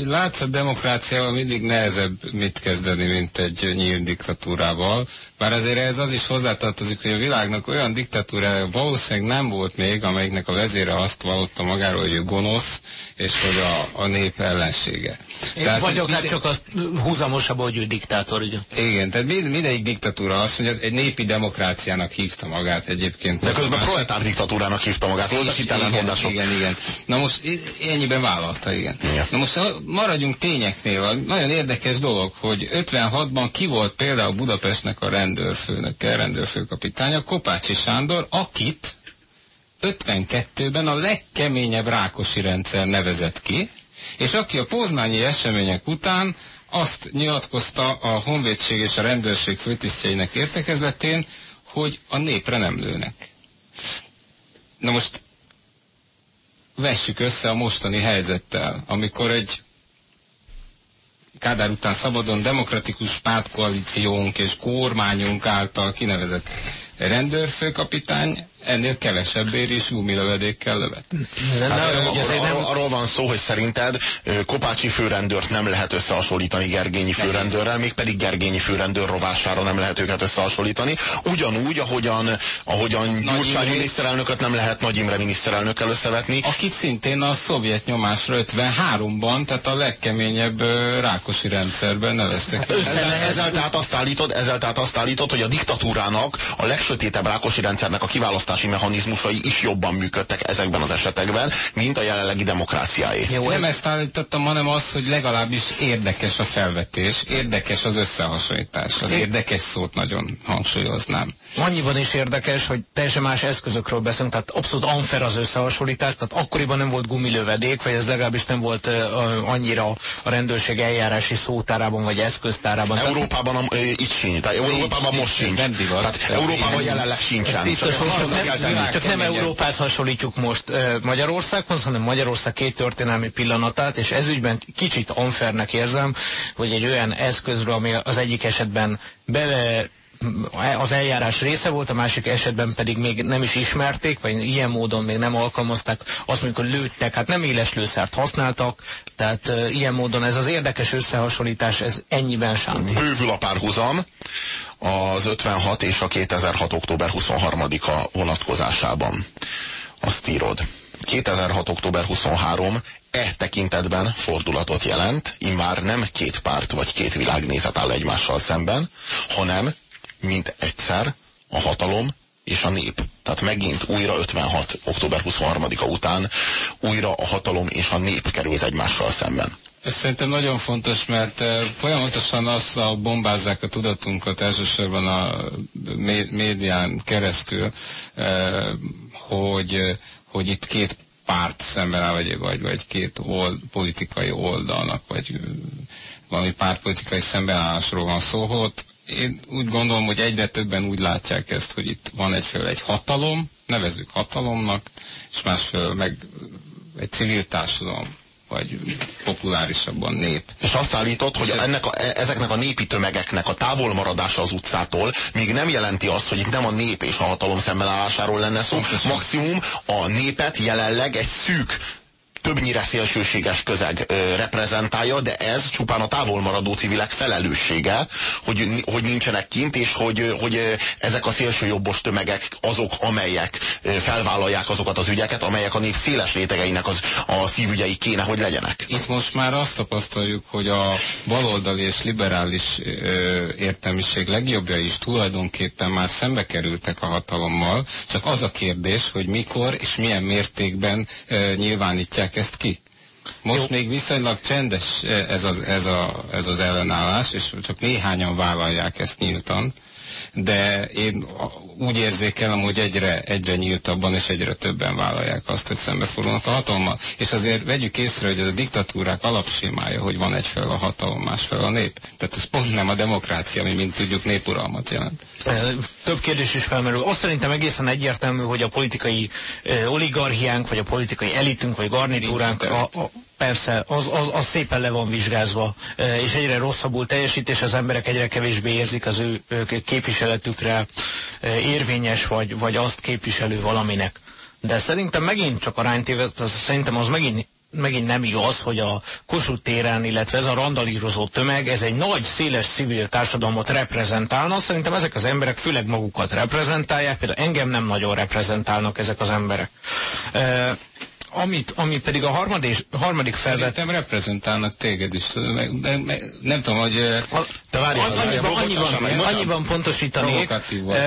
Látsz, a demokráciával mindig nehezebb mit kezdeni, mint egy nyílt diktatúrával. Bár azért ez az is hozzátartozik, hogy a világnak olyan diktatúrája valószínűleg nem volt még, amelyiknek a vezére azt vallotta magáról, hogy ő gonosz, és hogy a, a nép ellensége. Én tehát, vagyok hát csak az húzamosabb, hogy ő diktátor, ugye? Igen, tehát mind, mindegyik diktatúra azt mondja, egy népi demokráciának hívta magát egyébként. De közben másik... proletár diktatúrának hívta magát, voltak itt ellenmondások. Igen, igen. Na most ennyiben vállalta, igen. igen. Na most maradjunk tényeknél. Nagyon érdekes dolog, hogy 56-ban ki volt például Budapestnek a rendőrfőnöke, rendőrfőkapitánya, Kopácsi Sándor, akit 52-ben a legkeményebb rákosi rendszer nevezett ki, és aki a poznányi események után azt nyilatkozta a honvédség és a rendőrség főtisztjeinek értekezletén, hogy a népre nem lőnek. Na most vessük össze a mostani helyzettel, amikor egy Kádár után szabadon demokratikus pártkoalíciónk és kormányunk által kinevezett rendőrfőkapitány ennél kevesebbért is gumilövedékkel lövet. Hát, arról, arról, arról van szó, hogy szerinted Kopácsi főrendőrt nem lehet összehasonlítani Gergényi főrendőrrel, mégpedig Gergényi főrendőr rovására nem lehet őket összehasonlítani. Ugyanúgy, ahogyan, ahogyan Gyurcsány miniszterelnököt nem lehet Nagy Imre miniszterelnökkel összevetni. Akit szintén a szovjet nyomásra 53-ban, tehát a legkeményebb Rákosi rendszerben neveztek. Ezzel, ezzel, tehát azt állítod, ezzel tehát azt állítod, hogy a diktatúrának, a legsötétebb Rákosi rendszernek a kiválasztása választási mechanizmusai is jobban működtek ezekben az esetekben, mint a jelenlegi demokráciáé. Jó, nem ezt állítottam, hanem azt, hogy legalábbis érdekes a felvetés, érdekes az összehasonlítás. Az érdekes szót nagyon hangsúlyoznám. Annyiban is érdekes, hogy teljesen más eszközökről beszélünk, tehát abszolút unfair az összehasonlítás, tehát akkoriban nem volt gumilövedék, vagy ez legalábbis nem volt uh, annyira a rendőrség eljárási szótárában, vagy eszköztárában. Európában a, itt sincs, tehát Európában most sincs. Nem divat. Tehát Európában jelenleg sincsen. Biztos, csak, nem, csak nem Európát hasonlítjuk most Magyarországhoz, hanem Magyarország két történelmi pillanatát, és ezügyben kicsit unfairnek érzem, hogy egy olyan eszközről, ami az egyik esetben bele az eljárás része volt, a másik esetben pedig még nem is ismerték, vagy ilyen módon még nem alkalmazták, azt hogy lőttek, hát nem éles lőszert használtak, tehát uh, ilyen módon ez az érdekes összehasonlítás, ez ennyiben sánti. Bővül a párhuzam az 56 és a 2006. október 23-a vonatkozásában. Azt írod. 2006. október 23 e tekintetben fordulatot jelent, immár nem két párt vagy két világnézet áll egymással szemben, hanem mint egyszer a hatalom és a nép. Tehát megint újra 56. október 23-a után újra a hatalom és a nép került egymással szemben. Ez szerintem nagyon fontos, mert eh, folyamatosan a bombázzák a tudatunkat elsősorban a médián keresztül, eh, hogy, hogy itt két párt szemben áll, vagy, vagy, vagy két old, politikai oldalnak, vagy valami pártpolitikai szembenállásról van szó, holott én úgy gondolom, hogy egyre többen úgy látják ezt, hogy itt van egyfelől egy hatalom, nevezzük hatalomnak, és másfelől meg egy civil társadalom, vagy populárisabban nép. És azt állított, hogy ennek a, e- ezeknek a népi tömegeknek a távolmaradása az utcától még nem jelenti azt, hogy itt nem a nép és a hatalom szembenállásáról lenne szó. Maximum a népet jelenleg egy szűk többnyire szélsőséges közeg ö, reprezentálja, de ez csupán a távolmaradó civilek felelőssége, hogy, hogy nincsenek kint, és hogy, hogy ezek a szélsőjobbos tömegek azok, amelyek felvállalják azokat az ügyeket, amelyek a nép széles rétegeinek az, a szívügyei kéne, hogy legyenek. Itt most már azt tapasztaljuk, hogy a baloldali és liberális ö, értelmiség legjobbja is tulajdonképpen már szembe kerültek a hatalommal, csak az a kérdés, hogy mikor és milyen mértékben ö, nyilvánítják mondják ezt ki? Most Jó. még viszonylag csendes eh, ez az, ez, a, ez az ellenállás, és csak néhányan vállalják ezt nyíltan, de én úgy érzékelem, hogy egyre, egyre nyíltabban és egyre többen vállalják azt, hogy szembefordulnak a hatalommal. És azért vegyük észre, hogy ez a diktatúrák alapsémája, hogy van egyfelől a hatalom, másfelől a nép. Tehát ez pont nem a demokrácia, ami, mint tudjuk, népuralmat jelent. Több kérdés is felmerül. Azt szerintem egészen egyértelmű, hogy a politikai oligarchiánk, vagy a politikai elitünk, vagy garnitúránk a, a, persze, az, az, az szépen le van vizsgázva, és egyre rosszabbul teljesít, és az emberek egyre kevésbé érzik az ő képviseletükre érvényes, vagy, vagy azt képviselő valaminek. De szerintem megint csak aránytévet, az, szerintem az megint megint nem igaz, hogy a Kossuth téren, illetve ez a randalírozó tömeg, ez egy nagy, széles civil társadalmat reprezentálna. Szerintem ezek az emberek főleg magukat reprezentálják, például engem nem nagyon reprezentálnak ezek az emberek. Amit, ami pedig a harmadik, harmadik felvet... Szerintem reprezentálnak téged is. Meg, meg, meg, nem tudom, hogy... Te várjál, annyiban, annyiban, annyiban pontosítanék,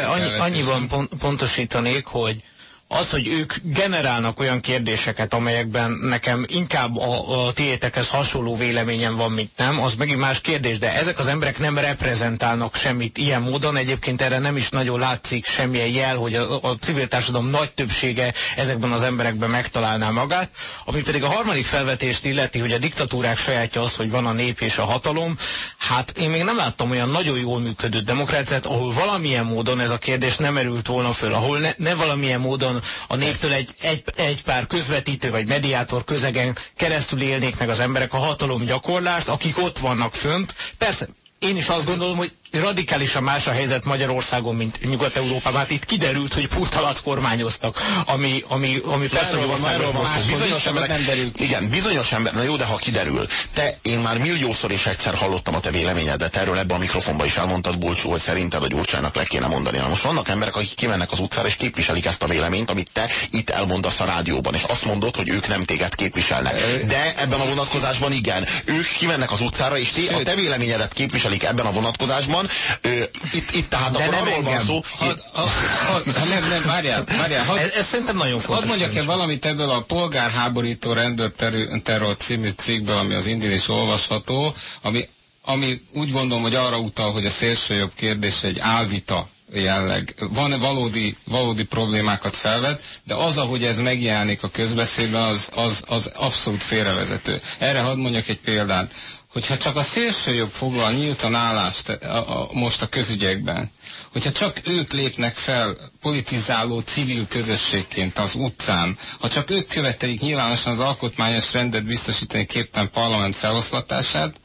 annyi, annyiban pontosítanék, hogy az, hogy ők generálnak olyan kérdéseket, amelyekben nekem inkább a, a tiétekhez hasonló véleményem van, mint nem, az megint más kérdés, de ezek az emberek nem reprezentálnak semmit ilyen módon. Egyébként erre nem is nagyon látszik semmilyen jel, hogy a, a civil társadalom nagy többsége ezekben az emberekben megtalálná magát. Ami pedig a harmadik felvetést illeti, hogy a diktatúrák sajátja az, hogy van a nép és a hatalom, hát én még nem láttam olyan nagyon jól működő demokráciát, ahol valamilyen módon ez a kérdés nem merült volna föl, ahol ne, ne valamilyen módon a néptől egy, egy, egy pár közvetítő vagy mediátor közegen keresztül élnék meg az emberek a hatalom gyakorlást, akik ott vannak fönt. Persze, én is azt gondolom, hogy radikálisan más a helyzet Magyarországon, mint Nyugat-Európában. Hát itt kiderült, hogy pult alatt kormányoztak, ami, ami, ami persze, hogy van bizonyos emberek, nem derült. Igen, bizonyos ember, na jó, de ha kiderül. Te, én már milliószor és egyszer hallottam a te véleményedet erről, ebbe a mikrofonba is elmondtad, Bulcsú, hogy szerinted a Gyurcsánynak le kéne mondani. Na most vannak emberek, akik kimennek az utcára és képviselik ezt a véleményt, amit te itt elmondasz a rádióban, és azt mondod, hogy ők nem téged képviselnek. De ebben a vonatkozásban igen. Ők kimennek az utcára, és té, a te véleményedet képviselik ebben a vonatkozásban. Ö, itt, itt tehát De akkor arról van szó. Had, had, had, nem, nem, várjál, várjál. Had, ez, ez szerintem nagyon fontos. Hadd mondjak-e valamit ebből a polgárháborító rendőrterror című cikkből, ami az Indin is olvasható, ami ami úgy gondolom, hogy arra utal, hogy a szélsőjobb kérdés egy álvita jelleg. Van valódi, valódi problémákat felvet, de az, ahogy ez megjelenik a közbeszédben, az, az, az abszolút félrevezető. Erre hadd mondjak egy példát. Hogyha csak a szélsőjobb foglal nyíltan állást a, a, most a közügyekben, hogyha csak ők lépnek fel politizáló civil közösségként az utcán, ha csak ők követelik nyilvánosan az alkotmányos rendet biztosítani képtelen parlament feloszlatását,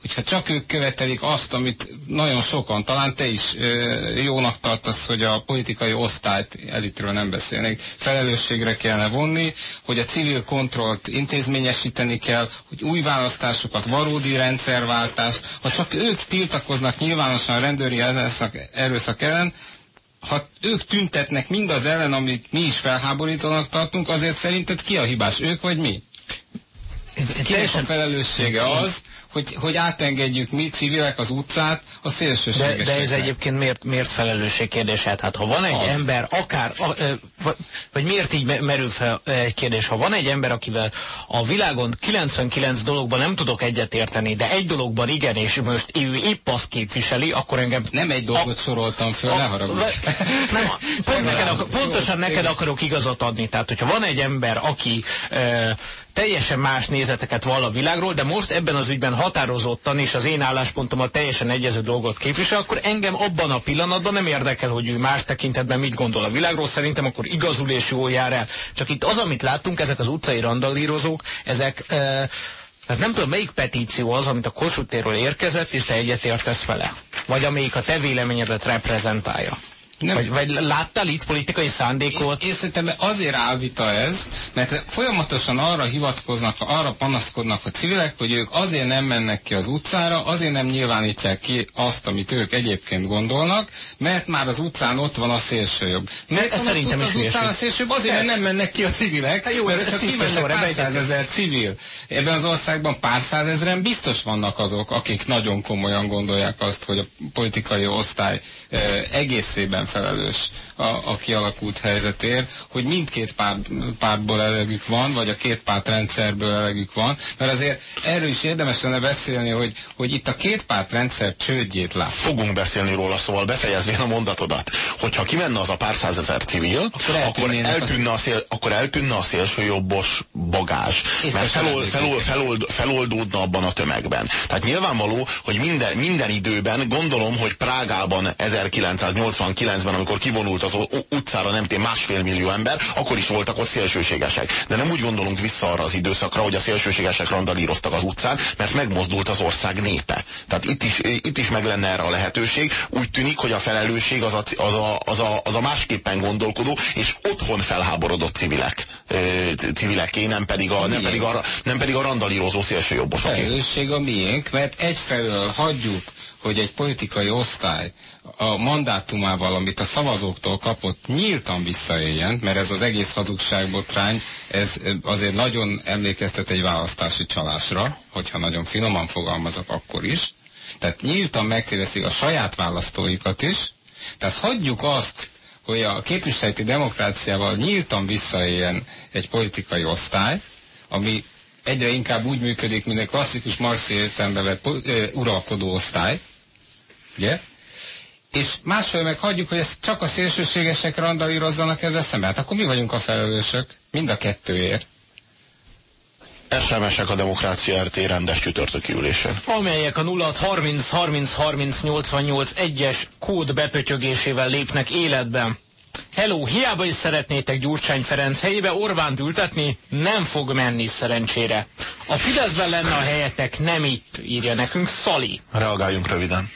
hogyha csak ők követelik azt, amit nagyon sokan, talán te is jónak tartasz, hogy a politikai osztályt, elitről nem beszélnék, felelősségre kellene vonni, hogy a civil kontrollt intézményesíteni kell, hogy új választásokat, valódi rendszerváltás, ha csak ők tiltakoznak nyilvánosan a rendőri erőszak, ellen, ha ők tüntetnek mindaz ellen, amit mi is felháborítónak tartunk, azért szerinted ki a hibás, ők vagy mi? Kinek a felelőssége az, hogy, hogy átengedjük mi civilek az utcát a szélsőségeseknek. De, de ez egyébként miért, miért felelősség kérdés? Hát, hát ha van egy az. ember, akár, a, a, vagy miért így merül fel egy kérdés, ha van egy ember, akivel a világon 99 dologban nem tudok egyetérteni, de egy dologban igen, és most ő épp azt képviseli, akkor engem... Nem egy dolgot a, soroltam föl, a, ne haragudj. Nem, pont neked, pontosan neked akarok igazat adni. Tehát, hogyha van egy ember, aki e, teljesen más nézeteket vall a világról, de most ebben az ügyben határozottan és az én álláspontom a teljesen egyező dolgot képvisel, akkor engem abban a pillanatban nem érdekel, hogy ő más tekintetben mit gondol a világról, szerintem akkor igazul és jól jár el. Csak itt az, amit láttunk, ezek az utcai randalírozók, ezek... E, tehát nem tudom, melyik petíció az, amit a Kossuth érkezett, és te egyetértesz vele. Vagy amelyik a te véleményedet reprezentálja. Nem. Vagy, vagy láttál itt politikai szándékot? Én, én szerintem azért áll vita ez, mert folyamatosan arra hivatkoznak, arra panaszkodnak a civilek, hogy ők azért nem mennek ki az utcára, azért nem nyilvánítják ki azt, amit ők egyébként gondolnak, mert már az utcán ott van a szélsőjobb. Mert ez szerintem is az utcán a szélsőjobb, azért mert nem mennek ki a civilek, hát jó, mert ez csak kimennek pár százezer civil. Ebben az országban pár százezren biztos vannak azok, akik nagyon komolyan gondolják azt, hogy a politikai osztály egészében felelős a, a kialakult helyzetért, hogy mindkét párt, pártból elegük van, vagy a két párt rendszerből elegük van, mert azért erről is érdemes lenne beszélni, hogy, hogy itt a két párt rendszer csődjét lát. Fogunk beszélni róla, szóval befejezvén a mondatodat, hogyha kimenne az a pár százezer civil, akkor, akkor, eltűnne, a szél, akkor eltűnne a szélsőjobbos bagás, És mert felold, felold, felold, feloldódna abban a tömegben. Tehát nyilvánvaló, hogy minden, minden időben, gondolom, hogy Prágában 1989 2009-ben, amikor kivonult az utcára nem tény másfél millió ember, akkor is voltak ott szélsőségesek. De nem úgy gondolunk vissza arra az időszakra, hogy a szélsőségesek randalíroztak az utcán, mert megmozdult az ország népe. Tehát itt is, itt is meg lenne erre a lehetőség. Úgy tűnik, hogy a felelősség az a, az a, az a, az a másképpen gondolkodó, és otthon felháborodott civilek, civileké, nem pedig a, nem pedig a, nem pedig a randalírozó szélsőjobbosoké. Felelősség a miénk, mert egyfelől hagyjuk, hogy egy politikai osztály a mandátumával, amit a szavazóktól kapott, nyíltan visszaéljen, mert ez az egész hazugságbotrány, ez azért nagyon emlékeztet egy választási csalásra, hogyha nagyon finoman fogalmazok akkor is. Tehát nyíltan megtéveszik a saját választóikat is. Tehát hagyjuk azt, hogy a képviseleti demokráciával nyíltan visszaéljen egy politikai osztály, ami egyre inkább úgy működik, mint egy klasszikus marxi értelembe vett uralkodó osztály, ugye? és másfél meg hagyjuk, hogy ezt csak a szélsőségesek randalírozzanak ezzel szemben. Hát akkor mi vagyunk a felelősök? Mind a kettőért. SMS-ek a Demokrácia RT rendes csütörtöki ülésen. Amelyek a 0 30 30 30 88 1-es kód bepötyögésével lépnek életben. Hello, hiába is szeretnétek Gyurcsány Ferenc helyébe Orbánt ültetni, nem fog menni szerencsére. A Fideszben lenne a helyetek, nem itt, írja nekünk Szali. Reagáljunk röviden.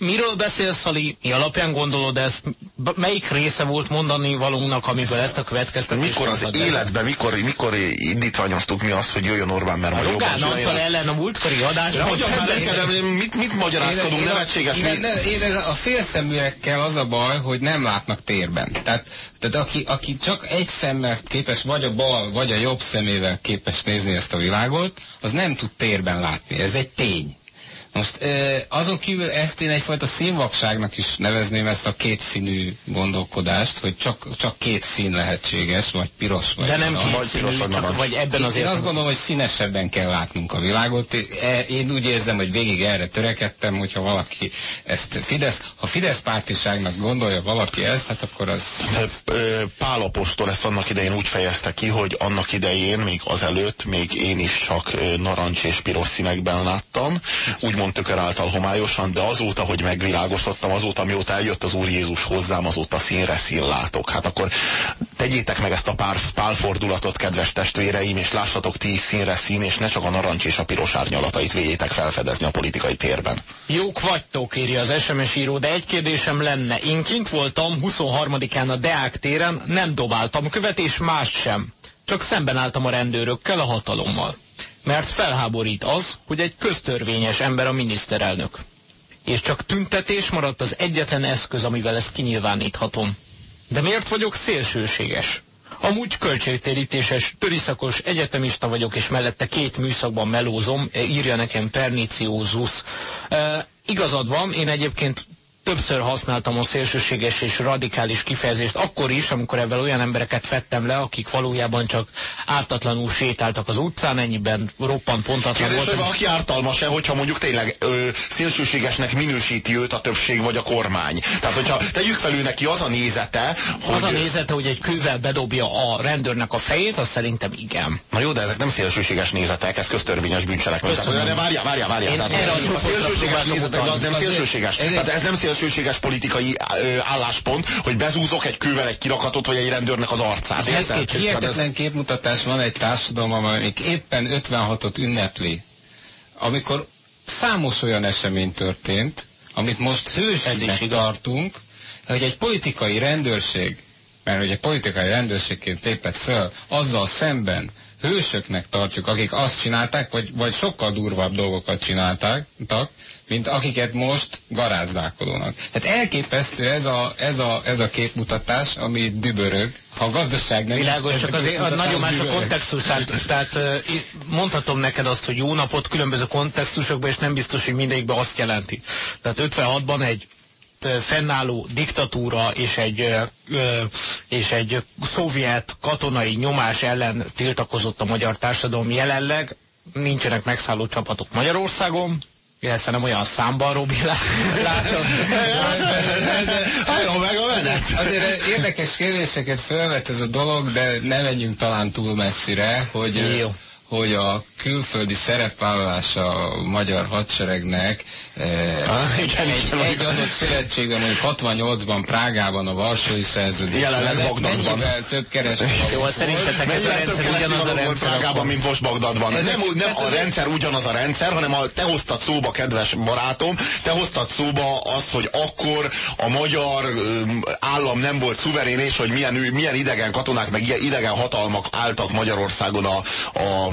Miről beszélsz, Szali? Mi alapján gondolod ezt? Melyik része volt mondani valónak, amiből ezt a következtetést Mikor az életben, mikor, mikor indítványoztuk mi azt, hogy jöjjön Orbán, mert a Rogán Antal ellen a múltkori adásban. Hogyan mit, mit magyarázkodunk, nevetséges? Én, én, én, a félszeműekkel az a baj, hogy nem látnak térben. Tehát, tehát aki, aki csak egy szemmel képes, vagy a bal, vagy a jobb szemével képes nézni ezt a világot, az nem tud térben látni. Ez egy tény. Most azon kívül ezt én egyfajta színvakságnak is nevezném ezt a kétszínű gondolkodást, hogy csak, csak két szín lehetséges, vagy piros, vagy De nem kétszínű, csak vagy ebben az Én azt gondolom, hogy színesebben kell látnunk a világot. E, én úgy érzem, hogy végig erre törekedtem, hogyha valaki ezt Fidesz, ha Fidesz pártiságnak gondolja valaki ezt, hát akkor az... Pál Apostol ezt annak idején úgy fejezte ki, hogy annak idején, még azelőtt, még én is csak narancs és piros színekben láttam. Úgy úgymond tökör által homályosan, de azóta, hogy megvilágosodtam, azóta, mióta eljött az Úr Jézus hozzám, azóta színre szín látok. Hát akkor tegyétek meg ezt a pár pálfordulatot, kedves testvéreim, és lássatok ti is színre szín, és ne csak a narancs és a piros árnyalatait véljétek felfedezni a politikai térben. Jók vagytok, írja az SMS író, de egy kérdésem lenne. Én kint voltam 23-án a Deák téren, nem dobáltam követ, és mást sem. Csak szemben álltam a rendőrökkel, a hatalommal mert felháborít az, hogy egy köztörvényes ember a miniszterelnök. És csak tüntetés maradt az egyetlen eszköz, amivel ezt kinyilváníthatom. De miért vagyok szélsőséges? Amúgy költségtérítéses, töriszakos egyetemista vagyok, és mellette két műszakban melózom, írja nekem Perniciózus. E, igazad van, én egyébként többször használtam a szélsőséges és radikális kifejezést, akkor is, amikor ebben olyan embereket vettem le, akik valójában csak ártatlanul sétáltak az utcán, ennyiben roppant pontatlan Kérdés, volt. Hogy aki ártalmas-e, hogyha mondjuk tényleg ö, szélsőségesnek minősíti őt a többség vagy a kormány. Tehát, hogyha tegyük fel ő neki az a nézete, hogy... Az a nézete, hogy egy kővel bedobja a rendőrnek a fejét, az szerintem igen. Na jó, de ezek nem szélsőséges nézetek, ez köztörvényes bűncselekmény. Várjál, várjál, várjál. Tehát, a, a szélsőséges nézetek, az nem szélsőséges. Tehát ez nem szélsőséges szélsőséges politikai álláspont, hogy bezúzok egy kővel egy kirakatot, vagy egy rendőrnek az arcát. Ez hihetetlen képmutatás van egy társadalom, amelyik éppen 56-ot ünnepli, amikor számos olyan esemény történt, amit most hősnek tartunk, hogy egy politikai rendőrség, mert hogy egy politikai rendőrségként lépett fel, azzal szemben hősöknek tartjuk, akik azt csinálták, vagy, vagy sokkal durvább dolgokat csináltak, mint akiket most garázdálkodónak. Tehát elképesztő ez a, ez a, ez a képmutatás, ami dübörög, ha a gazdaság nem Világos, csak azért nagyon más a kontextus, tehát, tehát mondhatom neked azt, hogy jó napot különböző kontextusokban, és nem biztos, hogy mindegyikben azt jelenti. Tehát 56-ban egy fennálló diktatúra és egy, és egy szovjet katonai nyomás ellen tiltakozott a magyar társadalom jelenleg. Nincsenek megszálló csapatok Magyarországon, illetve nem olyan számban, Robi, látom. Hajó meg a menet. Azért érdekes kérdéseket felvet ez a dolog, de ne menjünk talán túl messzire, hogy, Jó. Hogy a külföldi szerepvállalása a magyar hadseregnek eh, ah, igen, egy, igen, egy adott szövetségben, mondjuk 68-ban Prágában a Varsói Szerződés jelenleg Bagdadban. több kereső. Jó, szerintetek ez a rendszer ugyanaz a rendszer. Prágában, mint most Bagdadban. Ez nem, nem a rendszer ugyanaz a rendszer, hanem a, te hoztad szóba, kedves barátom, te hoztad szóba azt, hogy akkor a magyar állam nem volt szuverén, és hogy milyen, milyen idegen katonák, meg idegen hatalmak álltak Magyarországon a, a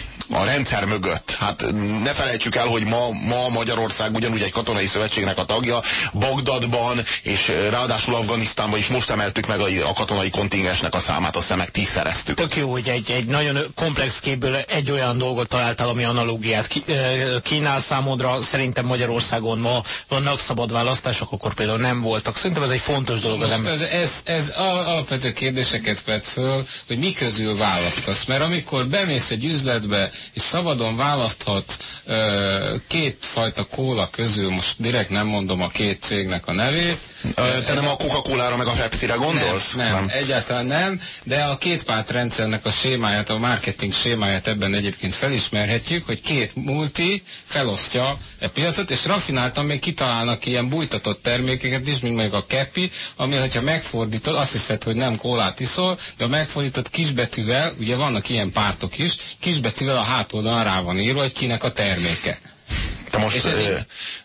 a rendszer mögött. Hát ne felejtsük el, hogy ma, ma Magyarország ugyanúgy egy katonai szövetségnek a tagja, Bagdadban és ráadásul Afganisztánban is most emeltük meg a, a katonai kontingensnek a számát, azt hiszem meg tízszereztük. Tök jó, hogy egy, egy nagyon komplex képből egy olyan dolgot találtál, ami analógiát kínál számodra. Szerintem Magyarországon ma vannak szabad választások, akkor például nem voltak. Szerintem ez egy fontos dolog az ember. Ez, ez, ez alapvető kérdéseket vet föl, hogy mi közül választasz. Mert amikor bemész egy üzletbe, és szabadon választhat uh, kétfajta kóla közül, most direkt nem mondom a két cégnek a nevét, te nem a Coca-Cola-ra meg a Pepsi-re gondolsz? Nem, nem, nem, egyáltalán nem, de a két rendszernek a sémáját, a marketing sémáját ebben egyébként felismerhetjük, hogy két multi felosztja e piacot, és rafináltan még kitalálnak ilyen bújtatott termékeket is, mint mondjuk a kepi, ami, hogyha megfordítod, azt hiszed, hogy nem kólát iszol, de a megfordított kisbetűvel, ugye vannak ilyen pártok is, kisbetűvel a hátoldalon rá van írva, hogy kinek a terméke. Te most... És ez ö, így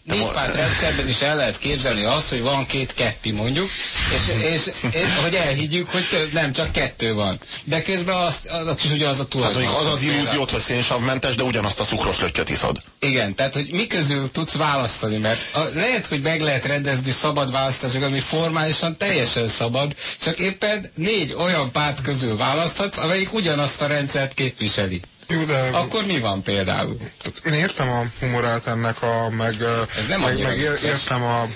négy párt rendszerben is el lehet képzelni azt, hogy van két keppi mondjuk, és, és, és hogy elhiggyük, hogy több, nem, csak kettő van. De közben azt, az is ugyanaz a Tehát tulajdon. mondjuk az az illúziót, hogy szénsavmentes, de ugyanazt a cukros löttyöt iszod. Igen, tehát hogy mi közül tudsz választani, mert a, lehet, hogy meg lehet rendezni szabad választásokat, ami formálisan teljesen szabad, csak éppen négy olyan párt közül választhatsz, amelyik ugyanazt a rendszert képviseli. Jó, de Akkor mi van például? Én értem a humorát ennek a, meg, Ez nem meg, meg ér, értem, a, a,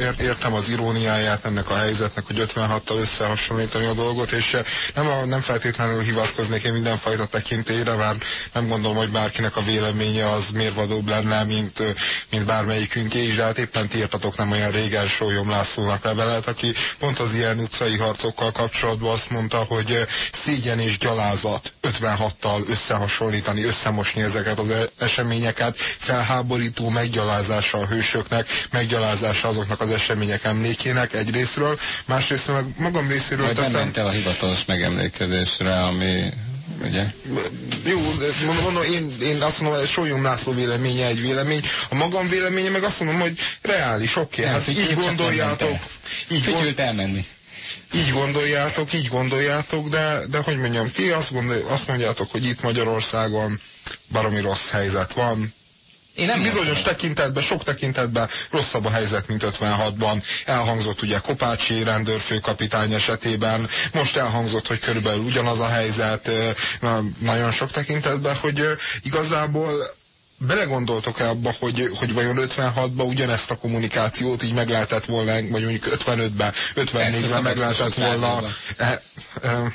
ér, értem az iróniáját ennek a helyzetnek, hogy 56-tal összehasonlítani a dolgot, és nem, a, nem feltétlenül hivatkoznék én mindenfajta tekintélyre, mert nem gondolom, hogy bárkinek a véleménye az mérvadóbb lenne, mint, mint bármelyikünké is, de hát éppen ti írtatok nem olyan régen Sólyom Lászlónak levelet, aki pont az ilyen utcai harcokkal kapcsolatban azt mondta, hogy szégyen és gyalázat 56-tal összehasonlítani, összemosni ezeket az e- eseményeket, felháborító meggyalázása a hősöknek, meggyalázása azoknak az események emlékének egyrésztről, másrésztről meg magam részéről Majd nem teszem, ment el a hivatalos megemlékezésre, ami ugye? jó, mondom, mondom én, én azt mondom, hogy Sólyom László véleménye egy vélemény, a magam véleménye meg azt mondom, hogy reális, oké, Nem, hát így nem gondoljátok, így, gond, Fütyült elmenni. Így gondoljátok, így gondoljátok, de, de hogy mondjam, ti azt, gondol, azt mondjátok, hogy itt Magyarországon baromi rossz helyzet van, Én nem Bizonyos mondom. tekintetben, sok tekintetben rosszabb a helyzet, mint 56-ban. Elhangzott ugye Kopácsi rendőrfőkapitány esetében, most elhangzott, hogy körülbelül ugyanaz a helyzet, nagyon sok tekintetben, hogy igazából belegondoltok-e abba, hogy, hogy vajon 56-ban ugyanezt a kommunikációt így meg lehetett volna, vagy mondjuk 55-ben, 54-ben szabad meg lehetett volna? e, e,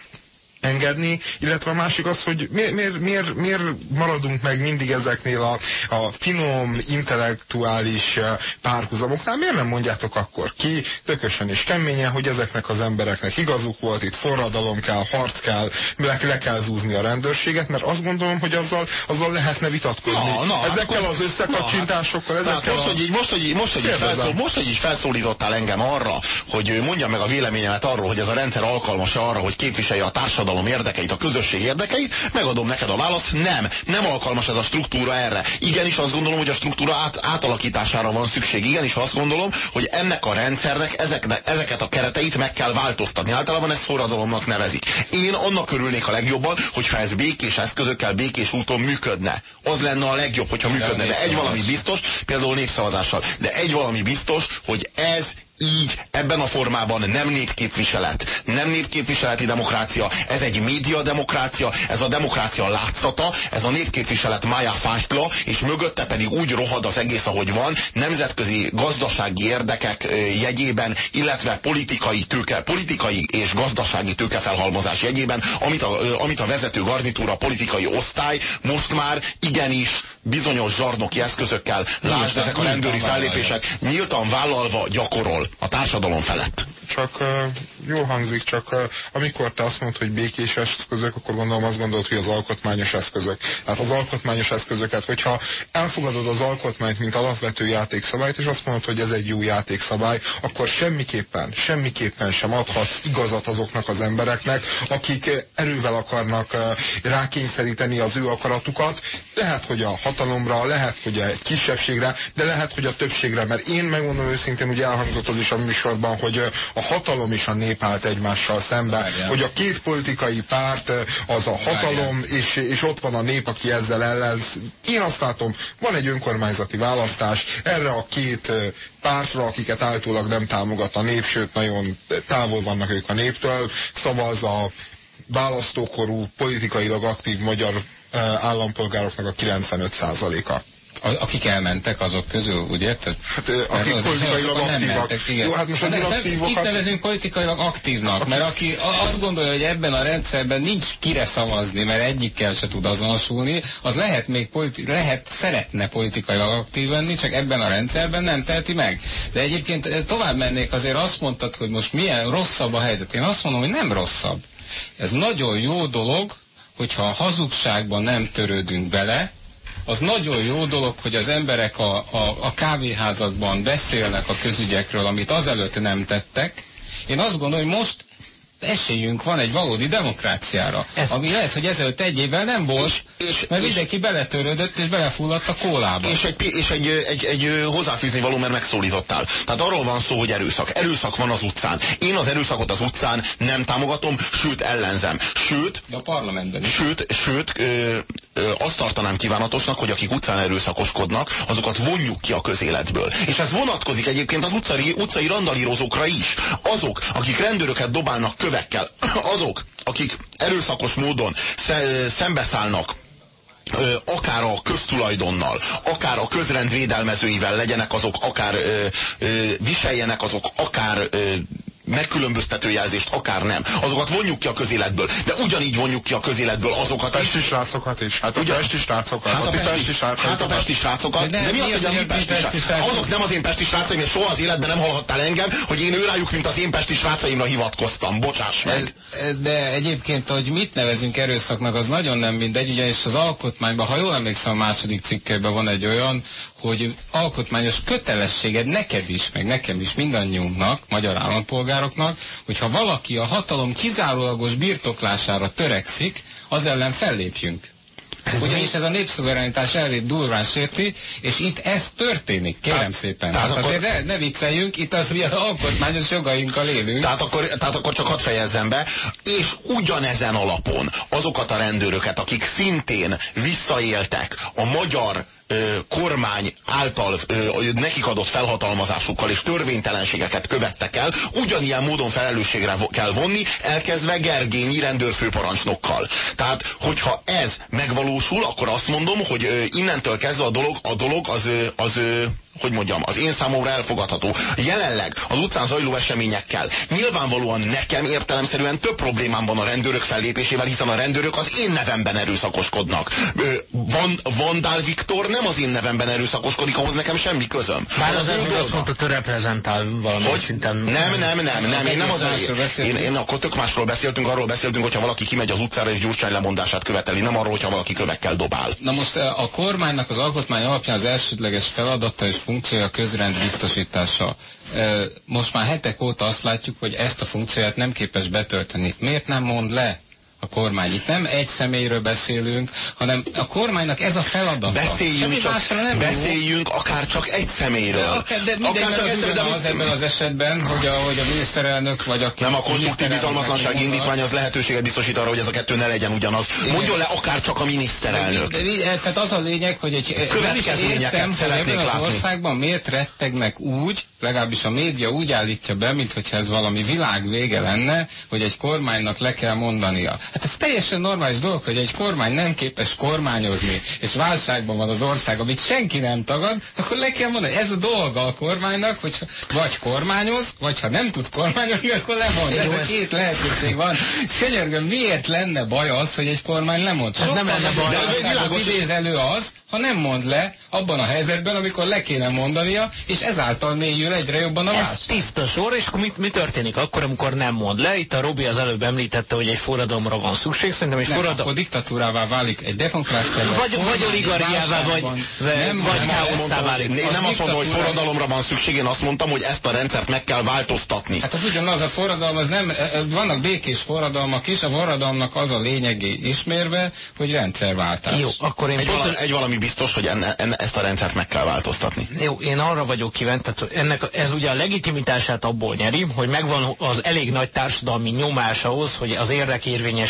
engedni, illetve a másik az, hogy miért, miért, miért, miért maradunk meg mindig ezeknél a, a finom, intellektuális eh, párhuzamoknál, miért nem mondjátok akkor ki, tökösen és keményen, hogy ezeknek az embereknek igazuk volt, itt forradalom kell, harc kell, le, le kell zúzni a rendőrséget, mert azt gondolom, hogy azzal, azzal lehetne vitatkozni. Na, na, hát ezekkel akkor- az összekacsintásokkal, Tehát ezekkel most, a... hogy így, most, hogy így, most, hogy így, felszól, most, hogy így felszólítottál engem arra, hogy mondjam meg a véleményemet arról, hogy ez a rendszer alkalmas arra, hogy képviselje a társadalom érdekeit, a közösség érdekeit, megadom neked a választ, nem, nem alkalmas ez a struktúra erre. Igenis azt gondolom, hogy a struktúra át, átalakítására van szükség. Igenis azt gondolom, hogy ennek a rendszernek ezeknek, ezeket a kereteit meg kell változtatni. Általában ezt forradalomnak nevezik. Én annak örülnék a legjobban, hogyha ez békés eszközökkel, békés úton működne. Az lenne a legjobb, hogyha működne. De egy valami biztos, például népszavazással, de egy valami biztos, hogy ez így, ebben a formában nem népképviselet, nem népképviseleti demokrácia, ez egy média demokrácia, ez a demokrácia látszata, ez a népképviselet mája fájtla, és mögötte pedig úgy rohad az egész, ahogy van, nemzetközi gazdasági érdekek jegyében, illetve politikai tőke, politikai és gazdasági tőkefelhalmozás jegyében, amit a, amit a vezető garnitúra, politikai osztály most már igenis bizonyos zsarnoki eszközökkel, lásd ezek a rendőri fellépések, nyíltan vállalva gyakorol a társadalom felett. Csak jól hangzik, csak amikor te azt mondod, hogy békés eszközök, akkor gondolom azt gondolod, hogy az alkotmányos eszközök. Hát az alkotmányos eszközöket, hogyha elfogadod az alkotmányt, mint alapvető játékszabályt, és azt mondod, hogy ez egy jó játékszabály, akkor semmiképpen, semmiképpen sem adhatsz igazat azoknak az embereknek, akik erővel akarnak rákényszeríteni az ő akaratukat. Lehet, hogy a hatalomra, lehet, hogy egy kisebbségre, de lehet, hogy a többségre, mert én megmondom őszintén, ugye elhangzott az is a műsorban, hogy a hatalom és a nép állt egymással szemben, hogy a két politikai párt ö, az a hatalom, és, és ott van a nép, aki ezzel ellenz. Én azt látom, van egy önkormányzati választás, erre a két ö, pártra, akiket általában nem támogat a nép, sőt nagyon távol vannak ők a néptől, szavaz a választókorú, politikailag aktív magyar ö, állampolgároknak a 95%-a. A, akik elmentek azok közül, ugye? Tehát, Hát, ö, akik az- politikailag nem aktívak. mentek, igen. Jó, hát most az De szem- inaktívokat- Kit nevezünk politikailag aktívnak? Mert aki azt gondolja, hogy ebben a rendszerben nincs kire szavazni, mert egyikkel se tud azonosulni, az lehet még politi- lehet, szeretne politikailag aktív lenni, csak ebben a rendszerben nem teheti meg. De egyébként eh, tovább mennék, azért azt mondtad, hogy most milyen rosszabb a helyzet. Én azt mondom, hogy nem rosszabb. Ez nagyon jó dolog, hogyha a hazugságban nem törődünk bele, az nagyon jó dolog, hogy az emberek a, a, a kávéházakban beszélnek a közügyekről, amit azelőtt nem tettek. Én azt gondolom, hogy most esélyünk van egy valódi demokráciára, Ez- ami lehet, hogy ezelőtt egy évvel nem volt, és, mert és, mindenki beletörődött és belefulladt a kólába. És egy, és egy, egy, egy hozzáfűzni való, mert megszólítottál. Tehát arról van szó, hogy erőszak. Erőszak van az utcán. Én az erőszakot az utcán nem támogatom, sőt ellenzem. Sőt, De a parlamentben is. Sőt, sőt ö, azt tartanám kívánatosnak, hogy akik utcán erőszakoskodnak, azokat vonjuk ki a közéletből. És ez vonatkozik egyébként az utcai, utcai randalírozókra is. Azok, akik rendőröket dobálnak kövekkel, azok, akik erőszakos módon szembeszállnak akár a köztulajdonnal, akár a közrend védelmezőivel legyenek azok, akár ö, ö, viseljenek azok, akár ö, megkülönböztető jelzést, akár nem. Azokat vonjuk ki a közéletből. De ugyanígy vonjuk ki a közéletből azokat a pesti srácokat is. Hát ugye a pesti srácokat. Hát a pesti, pesti srácokat. Hát a pesti srácokat. De, de mi az, hogy a mi pesti srácok? Azok nem az én pesti srácaim, és soha az életben nem hallhattál engem, hogy én őrájuk, mint az én pesti srácaimra hivatkoztam. Bocsáss meg. De egyébként, hogy mit nevezünk erőszaknak, az nagyon nem mindegy, ugyanis az alkotmányban, ha jól emlékszem, a második cikkében van egy olyan, hogy alkotmányos kötelességed neked is, meg nekem is, mindannyiunknak, magyar állampolgároknak, hogyha valaki a hatalom kizárólagos birtoklására törekszik, az ellen fellépjünk. Ez Ugyanis ez a népszuverenitás elvét durván sérti, és itt ez történik, kérem tehát, szépen. Tehát hát akkor, azért ne, ne vicceljünk, itt az ugye alkotmányos jogainkkal élünk. Tehát akkor, tehát akkor csak hadd fejezzem be, és ugyanezen alapon azokat a rendőröket, akik szintén visszaéltek a magyar kormány által nekik adott felhatalmazásukkal és törvénytelenségeket követtek el, ugyanilyen módon felelősségre kell vonni, elkezdve Gergényi rendőrfőparancsnokkal. Tehát, hogyha ez megvalósul, akkor azt mondom, hogy innentől kezdve a dolog, a dolog az, az, az hogy mondjam, az én számomra elfogadható. Jelenleg az utcán zajló eseményekkel nyilvánvalóan nekem értelemszerűen több problémám van a rendőrök fellépésével, hiszen a rendőrök az én nevemben erőszakoskodnak. Van, Vandál Viktor nem az én nevemben erőszakoskodik, ahhoz nekem semmi közöm. Bár az, az azt mondta, hogy reprezentál valami hogy? szinten. Nem, nem, nem, nem. Én nem az én, én akkor tök másról beszéltünk, arról beszéltünk, hogyha valaki kimegy az utcára és Gyurcsány lemondását követeli, nem arról, hogyha valaki kövekkel dobál. Na most a kormánynak az alkotmány alapján az elsődleges feladata és funkciója a közrend biztosítása. Most már hetek óta azt látjuk, hogy ezt a funkcióját nem képes betölteni. Miért nem mond le? A kormány. Itt nem egy személyről beszélünk, hanem a kormánynak ez a feladata. Beszéljünk, csak, nem beszéljünk akár csak egy személyről. De, akár, de mindegy, akár csak az, az, az ebben az esetben, hogy a, hogy a miniszterelnök vagy a Nem, a konstruktív bizalmatlanság indítvány az lehetőséget biztosít arra, hogy ez a kettő ne legyen ugyanaz. Mondjon le akár csak a miniszterelnök. De, de, de, tehát az a lényeg, hogy egy következményeket szeretnék az országban miért rettegnek úgy, legalábbis a média úgy állítja be, mintha ez valami világ vége lenne, hogy egy kormánynak le kell mondania. Hát ez teljesen normális dolog, hogy egy kormány nem képes kormányozni, és válságban van az ország, amit senki nem tagad, akkor le kell mondani, ez a dolga a kormánynak, hogy vagy kormányoz, vagy ha nem tud kormányozni, akkor lemond. Ez a két lehetőség van. Könyörgöm, miért lenne baj az, hogy egy kormány lemond? Sokkal nem lenne baj. De idéz elő az, ha nem mond le abban a helyzetben, amikor le kéne mondania, és ezáltal mélyül egyre jobban a Ez válság. tiszta sor, és mi, mi történik akkor, amikor nem mond le? Itt a Robi az előbb említette, hogy egy forradalomra van szükség, szerintem egy forradalom... akkor diktatúrává válik egy demokrácia. Vagy, vagy oligariává, vagy, nem, vagy káoszá válik. Én nem azt mondom, hogy forradalomra van szükség, én azt mondtam, hogy ezt a rendszert meg kell változtatni. Hát az ugyanaz a forradalom, az nem, e, e, vannak békés forradalmak is, a forradalomnak az a lényegi ismérve, hogy rendszerváltás. Jó, akkor én egy, pont... valami, egy valami biztos, hogy enne, enne, ezt a rendszert meg kell változtatni. Jó, én arra vagyok kíváncsi, tehát ennek, ez ugye a legitimitását abból nyeri, hogy megvan az elég nagy társadalmi nyomás ahhoz, hogy az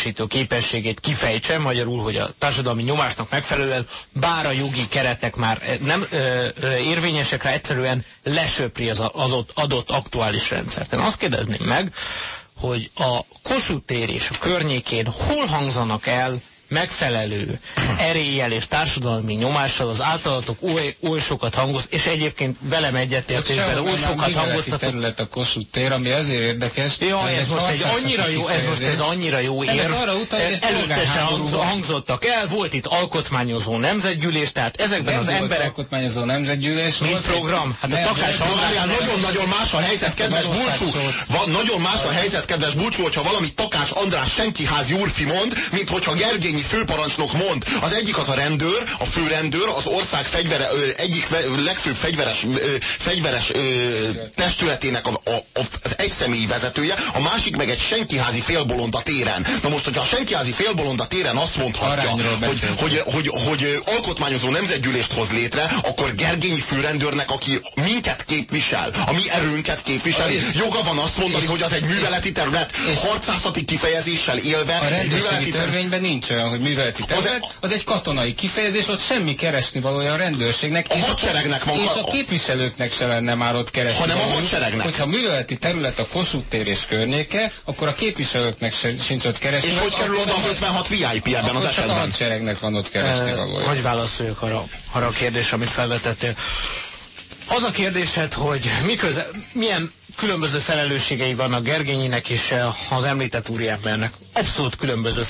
érdekérvényesítő képességét kifejtse, magyarul, hogy a társadalmi nyomásnak megfelelően, bár a jogi keretek már eh, nem ö, ö, érvényesek rá, egyszerűen lesöpri az, az ott adott aktuális rendszert. Én azt kérdezném meg, hogy a Kossuth tér és a környékén hol hangzanak el megfelelő eréllyel és társadalmi nyomással az általatok oly, oly sokat hangoz, és egyébként velem egyetértésben oly sokat hangoztatott. terület a Kossuth tér, ami azért érdekes. Ja, ez most egy annyira jó, ez most ez annyira jó ér. Ez arra utal, hogy Előtte se hangzottak el, volt itt alkotmányozó nemzetgyűlés, tehát ezekben Nem az emberek... alkotmányozó nemzetgyűlés Mint program? Hát a Takás Nagyon-nagyon más a helyzet, kedves Bulcsú. Nagyon más a helyzet, kedves Bulcsú, hogyha valami Takács András senkiházi úrfi mond, mint hogyha Gergény gergényi főparancsnok mond. Az egyik az a rendőr, a főrendőr, az ország fegyvere, ö, egyik legfőbb fegyveres, ö, fegyveres ö, testületének a, a, a, az egyszemélyi vezetője, a másik meg egy senkiházi félbolond a téren. Na most, hogyha a senkiházi félbolond a téren azt mondhatja, hogy, hogy, hogy, hogy, alkotmányozó nemzetgyűlést hoz létre, akkor Gergényi főrendőrnek, aki minket képvisel, a mi erőnket képviseli, joga van azt mondani, hogy az egy műveleti terület, harcászati kifejezéssel élve. A rendőrségi törvényben nincs olyan, hogy műveleti terület, az egy katonai kifejezés, ott semmi keresni valója a rendőrségnek. A hadseregnek van. És a képviselőknek se lenne már ott keresni Hanem a hadseregnek. Hogyha műveleti terület a Kossuth tér és környéke, akkor a képviselőknek sincs ott keresni. És hogy kerül oda az 56 VIP ebben az esetben? a hadseregnek van ott keresni valója. Hogy válaszoljak arra, arra a kérdésre, amit felvetettél? Az a kérdésed, hogy miköze, milyen különböző felelősségei vannak Gergényinek és az említett úriembernek. Abszolút különböző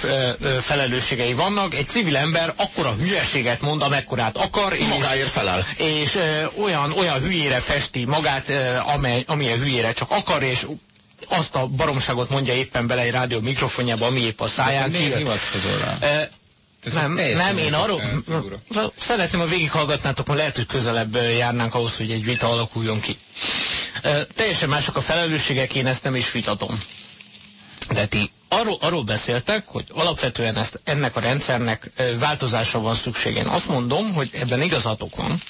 felelősségei vannak. Egy civil ember akkora hülyeséget mond, amekkorát akar. És, Magáért felel. És olyan, olyan hülyére festi magát, amely, amilyen hülyére csak akar, és azt a baromságot mondja éppen bele egy rádió mikrofonjába, ami épp a száján? Ez nem, nem, én arról szeretném, ha végighallgatnátok, mert lehet, hogy közelebb járnánk ahhoz, hogy egy vita alakuljon ki. Teljesen mások a felelősségek, én ezt nem is vitatom. De ti arról, arról beszéltek, hogy alapvetően ezt, ennek a rendszernek változásra van szükség. Én azt mondom, hogy ebben igazatok van,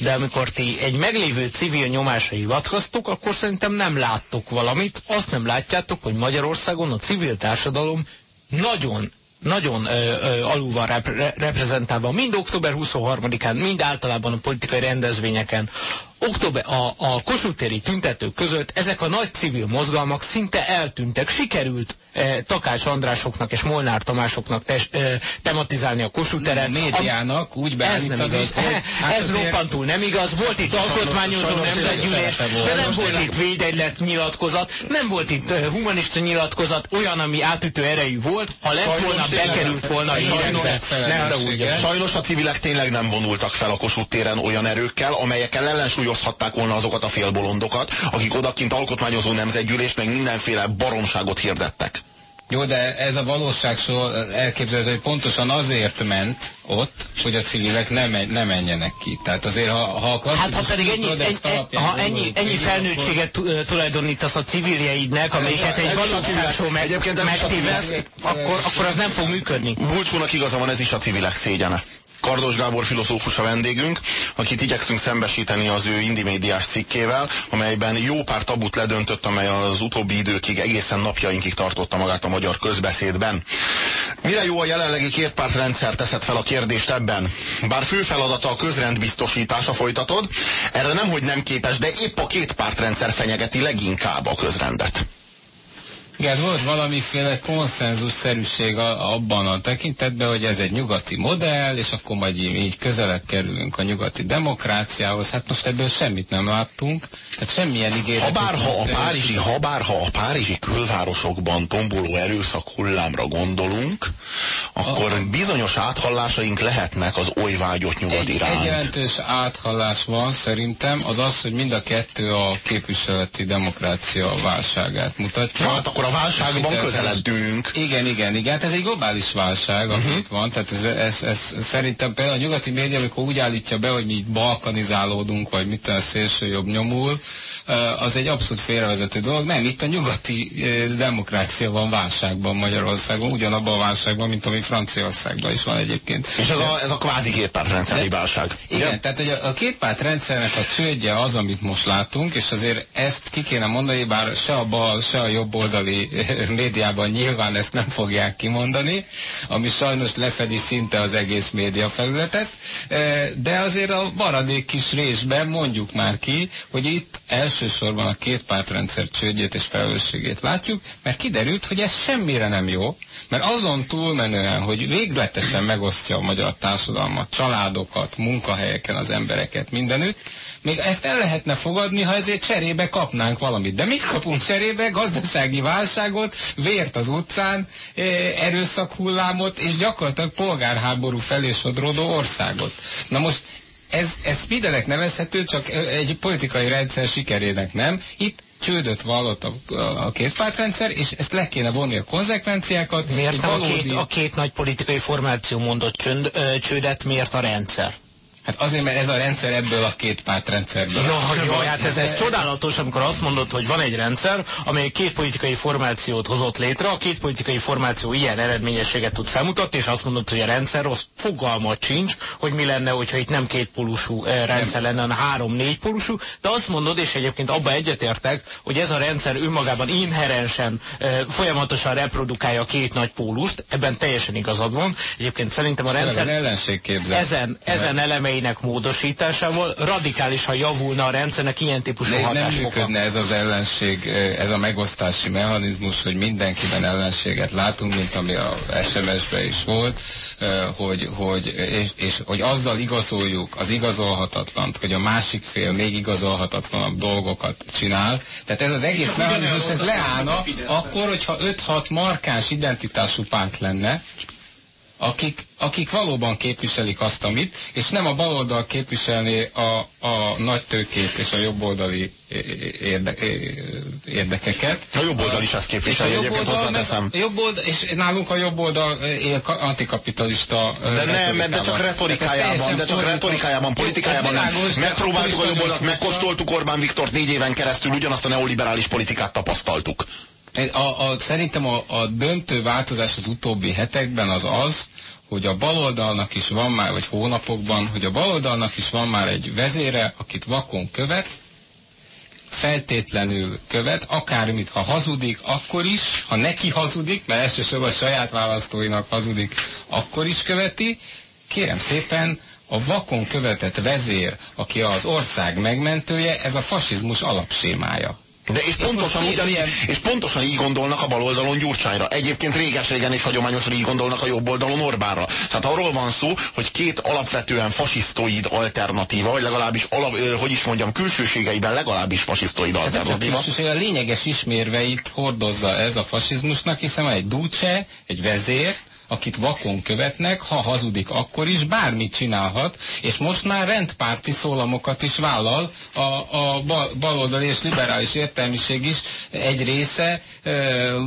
de amikor ti egy meglévő civil nyomásra hivatkoztok, akkor szerintem nem láttok valamit, azt nem látjátok, hogy Magyarországon a civil társadalom nagyon nagyon ö, ö, alul van rep reprezentálva, mind október 23-án, mind általában a politikai rendezvényeken. Október, a, a kosutéri tüntetők között ezek a nagy civil mozgalmak szinte eltűntek. Sikerült e, Takács Andrásoknak és Molnár Tamásoknak tes, e, tematizálni a Kossuth teret. médiának úgy beállítani, ez, hogy, hát ez roppantul nem igaz. Volt itt alkotmányozó nemzetgyűlés, de nem volt itt védegylet nyilatkozat, nem volt itt uh, humanista nyilatkozat, olyan, ami átütő erejű volt, ha lett Sajnos volna, bekerült volna a hírekbe. Sajnos a civilek tényleg nem vonultak fel a Kossuth téren olyan erőkkel, amelyekkel ellensúlyozhatták volna azokat a félbolondokat, akik odakint alkotmányozó nemzetgyűlést, meg mindenféle baromságot hirdettek. Jó, de ez a valóság szó elképzelhető, hogy pontosan azért ment ott, hogy a civilek ne, men ne menjenek ki. Tehát azért, ha, ha a Hát ha pedig ennyi, ennyi, ha ennyi, ennyi felnőttséget tulajdonítasz a civiljeidnek, amelyiket egy valóságsó meg, megtévesz, akkor, akkor az nem fog működni. Bulcsónak igaza van, ez is a civilek szégyene. Kardos Gábor filozófus a vendégünk, akit igyekszünk szembesíteni az ő indimédiás cikkével, amelyben jó pár tabut ledöntött, amely az utóbbi időkig egészen napjainkig tartotta magát a magyar közbeszédben. Mire jó a jelenlegi kétpártrendszer teszed fel a kérdést ebben? Bár fő feladata a közrendbiztosítása folytatod, erre nemhogy nem képes, de épp a kétpártrendszer fenyegeti leginkább a közrendet. Igen, volt valamiféle konszenzus-szerűség abban a tekintetben, hogy ez egy nyugati modell, és akkor majd így, így közelebb kerülünk a nyugati demokráciához. Hát most ebből semmit nem láttunk, tehát semmilyen ígéret. Habár ha a párizsi, habár ha a párizsi külvárosokban tomboló erőszak hullámra gondolunk, akkor a, bizonyos áthallásaink lehetnek az oly vágyott nyugat egy, iránt. Egy jelentős áthallás van szerintem, az az, hogy mind a kettő a képviseleti demokrácia válságát mutatja. Hát akkor a válságban közeledünk. Igen, igen, igen. Hát ez egy globális válság, uh -huh. amit van. Tehát ez, ez, ez, szerintem például a nyugati média, amikor úgy állítja be, hogy mi itt balkanizálódunk, vagy mit a szélső jobb nyomul, az egy abszolút félrevezető dolog. Nem, itt a nyugati demokrácia van válságban Magyarországon, ugyanabban a válságban, mint ami Franciaországban is van egyébként. És ez a, ez a kvázi kétpártrendszeri válság. Igen, ugye? tehát hogy a, a kétpártrendszernek a csődje az, amit most látunk, és azért ezt ki kéne mondani, bár se a bal, se a jobb oldali médiában nyilván ezt nem fogják kimondani, ami sajnos lefedi szinte az egész média felületet, de azért a maradék kis részben mondjuk már ki, hogy itt elsősorban a két pártrendszer csődjét és felelősségét látjuk, mert kiderült, hogy ez semmire nem jó, mert azon túlmenően, hogy végletesen megosztja a magyar társadalmat, családokat, munkahelyeken az embereket mindenütt, még ezt el lehetne fogadni, ha ezért cserébe kapnánk valamit. De mit kapunk cserébe? Gazdasági válságot, vért az utcán, erőszakhullámot, és gyakorlatilag polgárháború felé sodródó országot. Na most ez, ez mindenek nevezhető, csak egy politikai rendszer sikerének nem. Itt csődöt vallott a, a kétpártrendszer, és ezt le kéne vonni a konzekvenciákat. Miért valódi... a, két, a két nagy politikai formáció mondott csönd, ö, csődet, miért a rendszer? Hát azért, mert ez a rendszer ebből a két pártrendszerből. Jó, jó, hát ez, ez csodálatos, amikor azt mondod, hogy van egy rendszer, amely két politikai formációt hozott létre, a két politikai formáció ilyen eredményességet tud felmutatni, és azt mondod, hogy a rendszer rossz. Fogalmat sincs, hogy mi lenne, hogyha itt nem két pólusú eh, rendszer lenne, hanem három-négy pólusú, de azt mondod, és egyébként abba egyetértek, hogy ez a rendszer önmagában inherensen eh, folyamatosan reprodukálja a két nagy pólust, ebben teljesen igazad van. Egyébként szerintem a rendszer ezen, ezen elemei elemeinek módosításával radikálisan javulna a rendszernek ilyen típusú De hatásfoka. nem működne ez az ellenség, ez a megosztási mechanizmus, hogy mindenkiben ellenséget látunk, mint ami a SMS-ben is volt, hogy, hogy, és, és hogy azzal igazoljuk az igazolhatatlant, hogy a másik fél még igazolhatatlanabb dolgokat csinál. Tehát ez az egész mechanizmus, ez leállna akkor, hogyha 5-6 markáns identitású párt lenne, akik, akik valóban képviselik azt, amit, és nem a baloldal képviselni a, a nagy tőkét és a jobboldali érde, érdekeket. A jobboldal is ezt képviseli, egyébként hozzáteszem. Oldal, és nálunk a jobboldal él antikapitalista De nem, de csak retorikájában, de csak retorikájában, politikájában nem. Megpróbáltuk a jobboldalt, megkóstoltuk Orbán Viktort négy éven keresztül, ugyanazt a neoliberális politikát tapasztaltuk. A, a, szerintem a, a döntő változás az utóbbi hetekben az az, hogy a baloldalnak is van már, vagy hónapokban, hogy a baloldalnak is van már egy vezére, akit vakon követ, feltétlenül követ, akármit, ha hazudik, akkor is, ha neki hazudik, mert elsősorban a saját választóinak hazudik, akkor is követi. Kérem szépen, a vakon követett vezér, aki az ország megmentője, ez a fasizmus alapsémája. De és, pontosan, ugyanígy, és pontosan így gondolnak a baloldalon Gyurcsányra. Egyébként réges-régen is hagyományosan így gondolnak a jobb oldalon Orbánra. Tehát arról van szó, hogy két alapvetően fasisztoid alternatíva, vagy legalábbis, alap, hogy is mondjam, külsőségeiben legalábbis fasisztoid hát alternatíva. Hát a lényeges ismérveit hordozza ez a fasizmusnak, hiszen egy dúcse, egy vezér, akit vakon követnek, ha hazudik akkor is, bármit csinálhat, és most már rendpárti szólamokat is vállal a, a baloldali és liberális értelmiség is egy része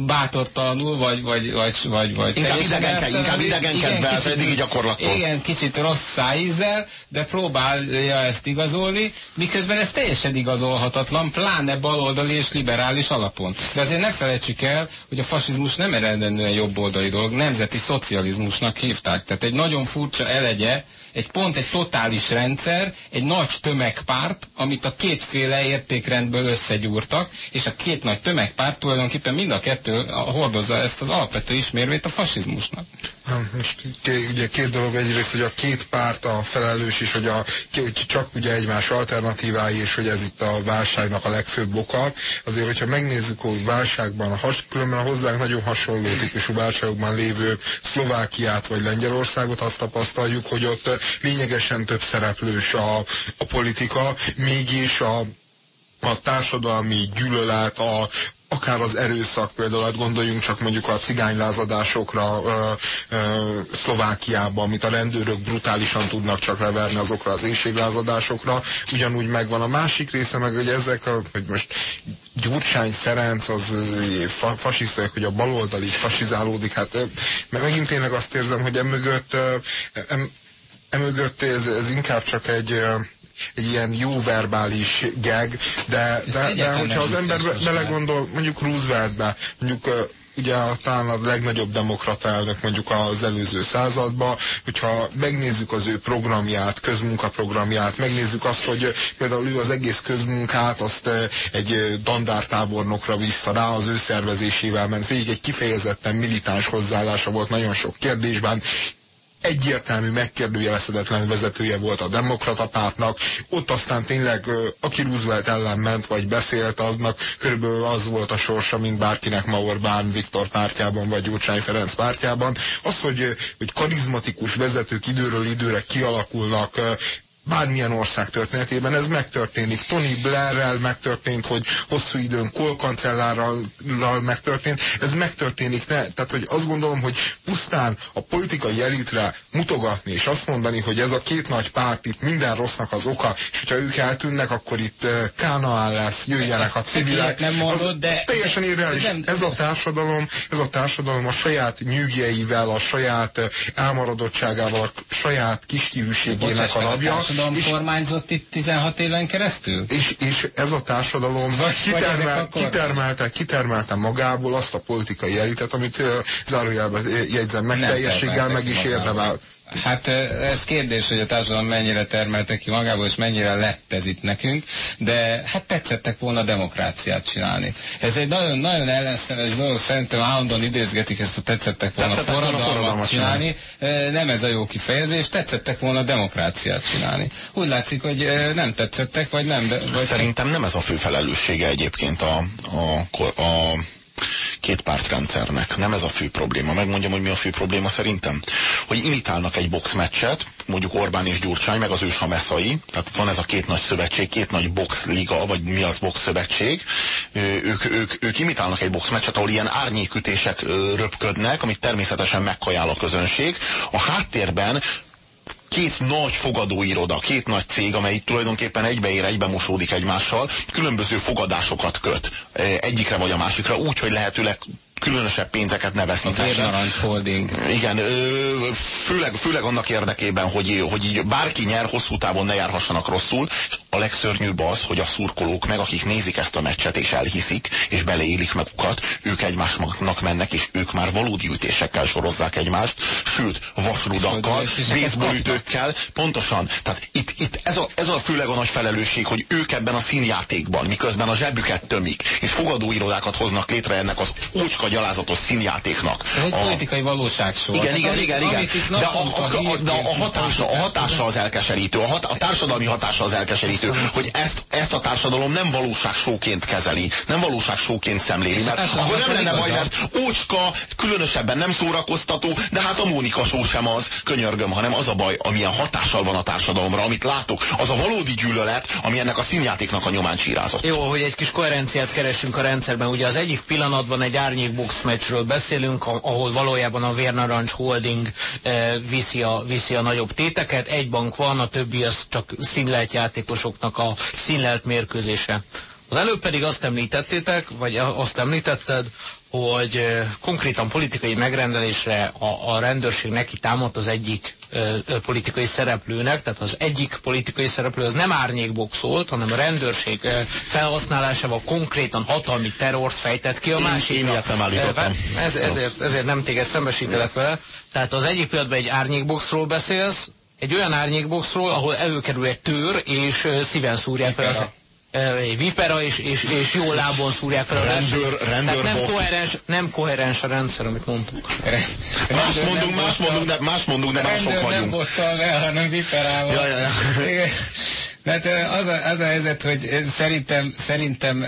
bátortalanul, vagy, vagy, vagy, vagy, vagy inkább, idegenke, inkább idegenkedve az eddigi gyakorlattól. Igen, kicsit rossz szájízzel, de próbálja ezt igazolni, miközben ez teljesen igazolhatatlan, pláne baloldali és liberális alapon. De azért ne felejtsük el, hogy a fasizmus nem eredendően jobboldali dolog, nemzeti szocializmusnak hívták. Tehát egy nagyon furcsa elegye, egy pont egy totális rendszer, egy nagy tömegpárt, amit a kétféle értékrendből összegyúrtak, és a két nagy tömegpárt tulajdonképpen mind a kettő hordozza ezt az alapvető ismérvét a fasizmusnak. Most ugye két dolog egyrészt, hogy a két párt a felelős, és hogy, a, hogy csak ugye egymás alternatívái, és hogy ez itt a válságnak a legfőbb oka. Azért, hogyha megnézzük, hogy válságban, a has, különben a hozzánk nagyon hasonló típusú válságokban lévő Szlovákiát vagy Lengyelországot, azt tapasztaljuk, hogy ott lényegesen több szereplős a, a politika, mégis a a társadalmi gyűlölet, a, akár az erőszak, például hát gondoljunk csak mondjuk a cigánylázadásokra ö, ö, Szlovákiában, amit a rendőrök brutálisan tudnak csak leverni azokra az éjséglázadásokra, ugyanúgy megvan a másik része, meg hogy ezek, a, hogy most Gyurcsány Ferenc az fa, fasiszta, hogy a baloldal így fasizálódik, hát mert megint tényleg azt érzem, hogy emögött, em, emögött ez, ez inkább csak egy egy ilyen jó verbális gag, de, de, de hogyha az ember belegondol, mondjuk Rooseveltbe, mondjuk ugye talán a legnagyobb demokrata elnök mondjuk az előző században, hogyha megnézzük az ő programját, közmunkaprogramját, megnézzük azt, hogy például ő az egész közmunkát azt egy dandártábornokra vissza rá, az ő szervezésével ment végig, egy kifejezetten militáns hozzáállása volt nagyon sok kérdésben, egyértelmű, megkérdőjelezhetetlen vezetője volt a demokrata pártnak, ott aztán tényleg, aki Roosevelt ellen ment, vagy beszélt, aznak körülbelül az volt a sorsa, mint bárkinek ma Orbán Viktor pártjában, vagy Gyurcsány Ferenc pártjában. Az, hogy, hogy karizmatikus vezetők időről időre kialakulnak, bármilyen ország történetében ez megtörténik. Tony Blairrel megtörtént, hogy hosszú időn Kohl kancellárral megtörtént, ez megtörténik. Ne? Tehát, hogy azt gondolom, hogy pusztán a politikai elitre mutogatni, és azt mondani, hogy ez a két nagy párt itt minden rossznak az oka, és hogyha ők eltűnnek, akkor itt Kánaán lesz, jöjjenek a civilek. Nem mondod, de... Teljesen irreális. Ez a társadalom, ez a társadalom a saját nyűgjeivel, a saját elmaradottságával, a saját kistílűségének a rabja társadalom és, kormányzott itt 16 éven keresztül? És, és ez a társadalom vagy, kitermel, vagy kitermelte, kitermelte magából azt a politikai elitet, amit uh, zárójelben jegyzem meg, teljességgel meg is érdemel. Hát ez kérdés, hogy a társadalom mennyire termelte ki magából, és mennyire lett ez itt nekünk, de hát tetszettek volna demokráciát csinálni. Ez egy nagyon-nagyon ellenszemes dolog, szerintem állandóan idézgetik ezt a tetszettek volna tetszettek forradalmat, forradalmat csinálni. csinálni. Nem ez a jó kifejezés, tetszettek volna demokráciát csinálni. Úgy látszik, hogy nem tetszettek, vagy nem. De, vagy Szerintem nem ez a fő felelőssége egyébként a, a, a két pártrendszernek. Nem ez a fő probléma. Megmondjam, hogy mi a fő probléma szerintem. Hogy imitálnak egy boxmeccset, mondjuk Orbán és Gyurcsány, meg az ő sameszai, tehát van ez a két nagy szövetség, két nagy boxliga, vagy mi az box szövetség, ők, ők, ők imitálnak egy boxmeccset, ahol ilyen árnyékütések röpködnek, amit természetesen megkajál a közönség. A háttérben két nagy fogadóiroda, két nagy cég, amely tulajdonképpen egybeér, egybe mosódik egymással, különböző fogadásokat köt egyikre vagy a másikra, úgy, hogy lehetőleg különösebb pénzeket ne veszíthessen. A holding. Igen, főleg, főleg annak érdekében, hogy, hogy így bárki nyer, hosszú távon ne járhassanak rosszul, és a legszörnyűbb az, hogy a szurkolók meg, akik nézik ezt a meccset és elhiszik, és beleélik magukat, ők egymásnak mennek, és ők már valódi ütésekkel sorozzák egymást, sőt, vasrudakkal, baseballütőkkel, pontosan. Tehát itt, itt ez, a, ez a főleg a nagy felelősség, hogy ők ebben a színjátékban, miközben a zsebüket tömik, és fogadóirodákat hoznak létre ennek az ócska gyalázatos színjátéknak. Ez egy a... politikai valóságsó. Igen, igen, igen, igen. De a, a, a, de a hatása, a hatása az elkeserítő, a, hat, a társadalmi hatása az elkeserítő, hogy ezt, ezt a társadalom nem valóságsóként kezeli, nem valóságsóként szemléli, mert akkor nem lenne baj, mert ócska, különösebben nem szórakoztató, de hát a Mónika só sem az, könyörgöm, hanem az a baj, amilyen hatással van a társadalomra, amit látok, az a valódi gyűlölet, ami ennek a színjátéknak a nyomán csírázott. Jó, hogy egy kis koherenciát keresünk a rendszerben. Ugye az egyik pillanatban egy árnyék box meccsről beszélünk, ahol valójában a Vérnarancs Holding eh, viszi, a, viszi a nagyobb téteket. Egy bank van, a többi az csak színlelt játékosoknak a színlelt mérkőzése. Az előbb pedig azt említettétek, vagy azt említetted, hogy konkrétan politikai megrendelésre a, a rendőrség neki támadt az egyik politikai szereplőnek, tehát az egyik politikai szereplő az nem árnyékboxolt, hanem a rendőrség felhasználásával konkrétan hatalmi terrort fejtett ki a másik. Én ilyet nem állítottam. Ez, ezért, ezért nem téged szembesítelek vele. Tehát az egyik pillanatban egy árnyékboxról beszélsz, egy olyan árnyékboxról, ahol előkerül egy tör, és szíven szúrják fel egy vipera, és, és, és jó lábon szúrják fel a rendőr, rendőr nem koherens, nem koherens a rendszer, amit mondtuk. Más mondunk, más mondunk, de más mondunk, de mások vagyunk. nem bottal el, hanem viperával. Ja, ja, ja. Mert az a, az a helyzet, hogy szerintem, szerintem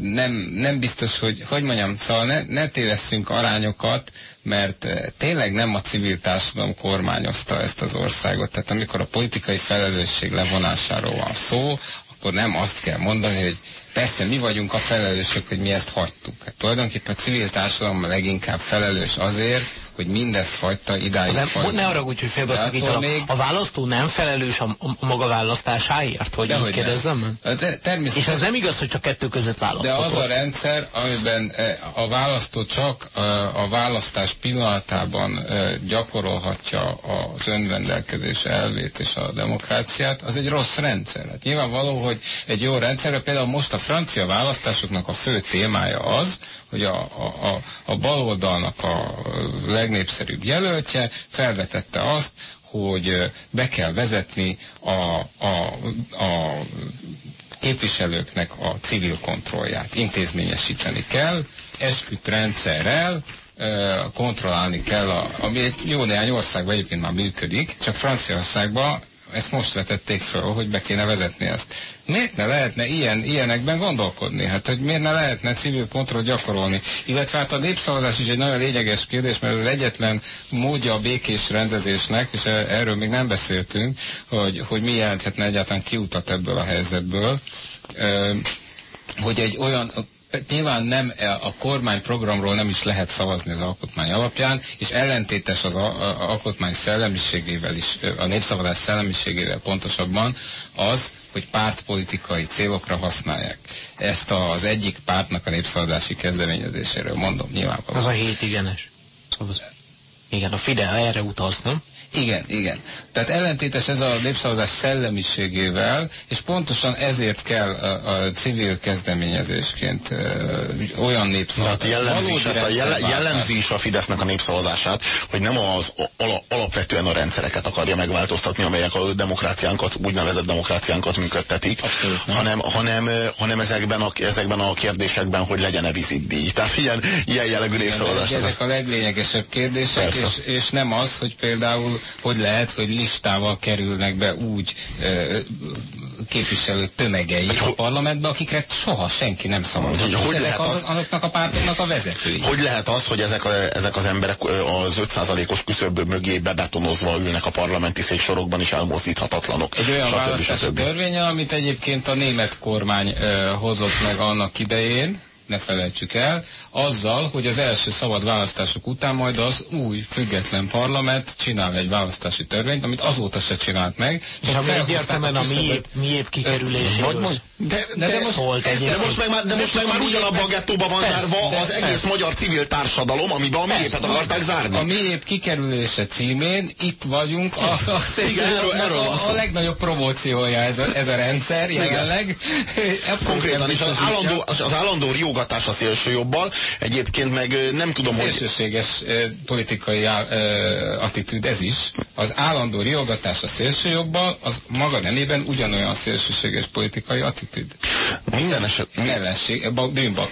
nem, nem biztos, hogy, hogy mondjam, szóval ne, ne tévesszünk arányokat, mert tényleg nem a civil társadalom kormányozta ezt az országot. Tehát amikor a politikai felelősség levonásáról van szó, akkor nem azt kell mondani, hogy persze mi vagyunk a felelősök, hogy mi ezt hagytuk. Hát tulajdonképpen a civil társadalom leginkább felelős azért, hogy mindezt hagyta idáig. Nem, ne arra úgy, hogy félbeszakítalak. Még... A választó nem felelős a, a maga választásáért, hogy így kérdezzem? De, természetesen. És az nem igaz, hogy csak kettő között választható. De az a rendszer, amiben e, a választó csak e, a választás pillanatában e, gyakorolhatja az önrendelkezés elvét és a demokráciát, az egy rossz rendszer. Hát nyilvánvaló, hogy egy jó rendszer, például most a francia választásoknak a fő témája az, hogy a, a, a, a baloldalnak a legnépszerűbb jelöltje felvetette azt, hogy be kell vezetni a, a, a képviselőknek a civil kontrollját. Intézményesíteni kell, esküdt rendszerrel, kontrollálni kell, a, ami jó néhány országban egyébként már működik, csak Franciaországban ezt most vetették fel, hogy be kéne vezetni ezt. Miért ne lehetne ilyen, ilyenekben gondolkodni? Hát, hogy miért ne lehetne civil kontroll gyakorolni? Illetve hát a népszavazás is egy nagyon lényeges kérdés, mert az egyetlen módja a békés rendezésnek, és e- erről még nem beszéltünk, hogy, hogy mi jelenthetne egyáltalán kiutat ebből a helyzetből, hogy egy olyan nyilván nem a kormányprogramról nem is lehet szavazni az alkotmány alapján, és ellentétes az alkotmány szellemiségével is, a népszavazás szellemiségével pontosabban az, hogy pártpolitikai célokra használják. Ezt az egyik pártnak a népszavazási kezdeményezéséről mondom nyilvánvalóan. Az a hét igenes. Igen, a Fidel erre utaz, nem? Igen, igen. Tehát ellentétes ez a népszavazás szellemiségével, és pontosan ezért kell a, a civil kezdeményezésként ö, olyan népszavazás. Tehát jellemzi is, ezt a jel, jellemzi is a Fidesznek a népszavazását, hogy nem az ala, alapvetően a rendszereket akarja megváltoztatni, amelyek a demokráciánkat, úgynevezett demokráciánkat működtetik, hanem, hanem, hanem ezekben, a, ezekben a kérdésekben, hogy legyen-e vizitdíj. Tehát ilyen, ilyen jellegű népszavazás. Ezek a leglényegesebb kérdések, és, és nem az, hogy például hogy lehet, hogy listával kerülnek be úgy ö, képviselők tömegei a parlamentbe, akikre soha senki nem szavaz. Hogy, hogy ezek az, azoknak a pártoknak a vezetői. Hogy lehet az, hogy ezek, a, ezek az emberek az 5%-os küszöbb mögé bebetonozva ülnek a parlamenti széksorokban is elmozdíthatatlanok? Egy olyan választási törvény, amit egyébként a német kormány ö, hozott meg annak idején, ne felejtsük el, azzal, hogy az első szabad választások után majd az új független parlament csinál egy választási törvényt, amit azóta se csinált meg. És ami egyértelműen a miépp, miépp kikerüléséről de, de, de, de, most, szólt de most meg már, de most meg már ugyanabban a gettóba van persze, zárva az egész persze. magyar civil társadalom, amiben a miépet akarták zárni. A miép kikerülése címén itt vagyunk a, a, Igen, erről, erről a, a legnagyobb promóciója ez a, ez a rendszer jelenleg. Konkrétan is az állandó, az, állandó riogatás a szélső jobbal, egyébként meg nem tudom, hogy... Szélsőséges politikai attitűd ez is. Az állandó riogatás a szélső jobbal, az maga nemében ugyanolyan szélsőséges politikai attitűd attitűd. Minden eset... Ellenség, bűnbak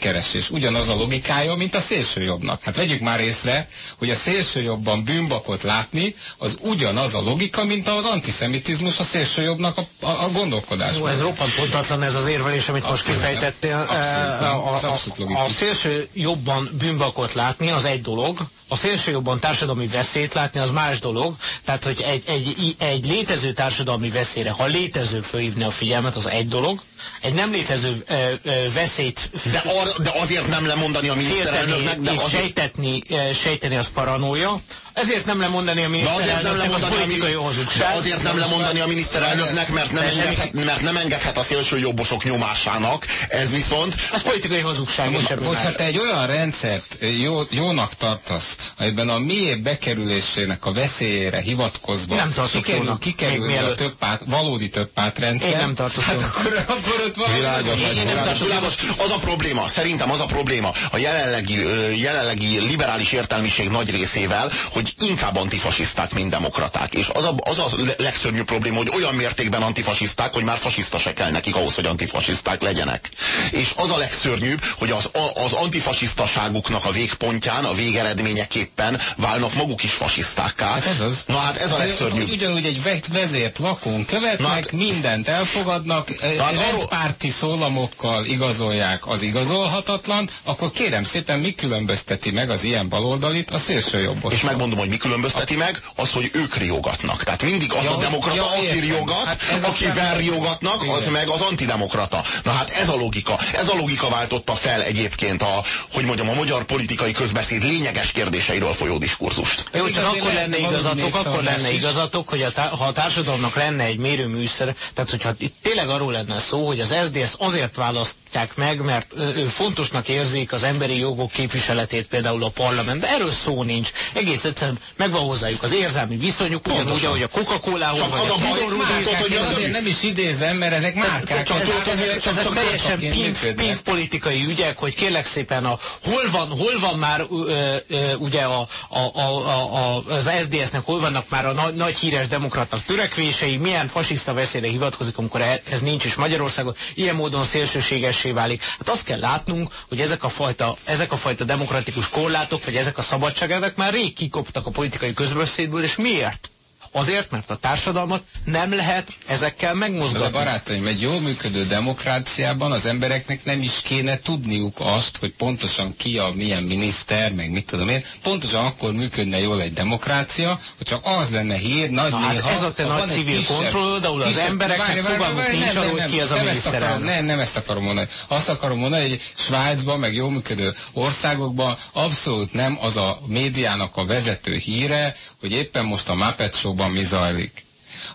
keresés. Ugyanaz a logikája, mint a szélsőjobbnak. Hát vegyük már észre, hogy a szélsőjobban bűnbakot látni, az ugyanaz a logika, mint az antiszemitizmus a szélsőjobbnak a, a, a gondolkodás. Jó, ez roppant pontatlan ez az érvelés, amit most kifejtettél. Abszolút, a, a, a, a szélső jobban bűnbakot látni az egy dolog, a szélsőjobban társadalmi veszélyt látni, az más dolog. Tehát, hogy egy, egy, egy létező társadalmi veszélyre, ha létező fölhívni a figyelmet, az egy dolog. Egy nem létező ö, ö, veszélyt... De, ar, de azért nem lemondani a miniszterelnöknek, de azért... sejtetni, sejteni az paranója. Ezért nem lemondani a miniszterelnöknek, az politikai hazugság. Azért nem lemondani a miniszterelnöknek, mert nem, engedhet, mert nem engedhet a szélső jobbosok nyomásának. Ez viszont... Az politikai hazugság. Most, hogyha te egy olyan rendszert jó, jónak tartasz, amiben a miért bekerülésének a veszélyére hivatkozva nem sikerül kikerülni a több párt, valódi több pártrendszer, Én nem tartok hát akkor, akkor ott valami világos, világos. Az a probléma, szerintem az a probléma a jelenlegi, jelenlegi liberális értelmiség nagy részével, hogy inkább antifasiszták, mint demokraták. És az a, az a legszörnyűbb probléma, hogy olyan mértékben antifasiszták, hogy már fasiszta se kell nekik ahhoz, hogy antifasiszták legyenek. És az a legszörnyűbb, hogy az, az antifasisztaságuknak a végpontján, a végeredményeképpen válnak maguk is fasisztákká. Hát ez az. Na hát ez a legszörnyűbb. Ugyanúgy egy vezért vakon követnek, hát, mindent elfogadnak, hát rendpárti szólamokkal igazolják az igazolhatatlan, akkor kérem szépen, mi különbözteti meg az ilyen baloldalit a szélső jobbos? És megmondom, hogy mi különbözteti meg, az, hogy ők riogatnak. Tehát mindig az ja, a demokrata, ja, aki riogat, hát akivel riogatnak, az meg az antidemokrata. Na hát ez a logika. Ez a logika váltotta fel egyébként a, hogy mondjam, a magyar politikai közbeszéd lényeges kérdéseiről folyó diskurzust. Jó, csak akkor lenne igazatok, akkor lenne igazatok, hogy a ha a társadalomnak lenne egy mérőműszer, tehát hogyha itt tényleg arról lenne szó, hogy az SDS azért választják meg, mert ő fontosnak érzik az emberi jogok képviseletét például a parlamentben. Erről szó nincs. Egész egyszerűen megvan hozzájuk az érzelmi viszonyuk, ugyanúgy, ahogy a Coca-Colához, vagy a baj, azért nem is idézem, mert ezek márkák. Ezek teljesen pink politikai ügyek, hogy kérlek szépen, a, hol, van, hol van már ugye a, a, a, a, az SDS-nek, hol vannak már a nagy, nagy híres demokraták törekvései, milyen fasiszta veszélyre hivatkozik, amikor e- ez nincs is Magyarországon, ilyen módon szélsőségessé válik. Hát azt kell látnunk, hogy ezek a fajta, ezek a fajta demokratikus korlátok, vagy ezek a szabadságelvek már rég kikoptak a politikai közbeszédből, és miért? Azért, mert a társadalmat nem lehet ezekkel megmozgatni. De barátaim, egy jól működő demokráciában az embereknek nem is kéne tudniuk azt, hogy pontosan ki a milyen miniszter, meg mit tudom én. Pontosan akkor működne jól egy demokrácia, hogy csak az lenne hír, nagy Na, néha, hát ez a te nagy civil kisebb, kontroll, de az embereknek fogalmuk nincs arról, hogy ki az a miniszterelnök. Nem, nem ezt akarom mondani. Azt akarom mondani, hogy Svájcban, meg jól működő országokban abszolút nem az a médiának a vezető híre, hogy éppen most a Muppet Show-ban mi zajlik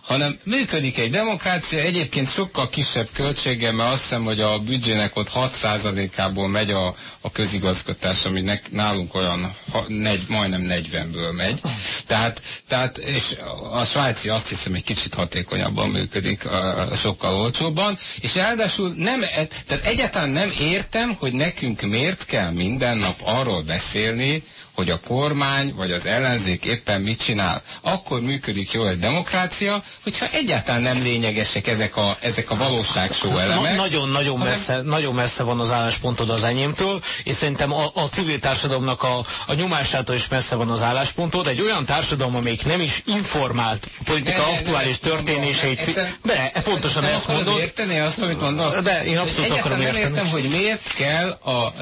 hanem működik egy demokrácia, egyébként sokkal kisebb költséggel, mert azt hiszem, hogy a büdzsének ott 6%-ából megy a, a közigazgatás, ami ne, nálunk olyan ha, negy, majdnem 40-ből megy. Tehát, tehát, és a svájci azt hiszem egy kicsit hatékonyabban működik, a, a, sokkal olcsóbban, és ráadásul nem, e, tehát egyáltalán nem értem, hogy nekünk miért kell minden nap arról beszélni, hogy a kormány vagy az ellenzék éppen mit csinál. Akkor működik jól egy demokrácia, hogyha egyáltalán nem lényegesek ezek a, ezek a valóságsó elemek. Nagyon-nagyon messze, nagyon messze van az álláspontod az enyémtől, és szerintem a, a civil társadalomnak a, a nyomásától is messze van az álláspontod. Egy olyan társadalom, amelyik nem is informált politika ne, aktuális ne, történéseit. Egyszer, de pontosan ezt mondod. érteni azt, amit mondok? De én abszolút akarom érteni. nem értem, hogy miért kell a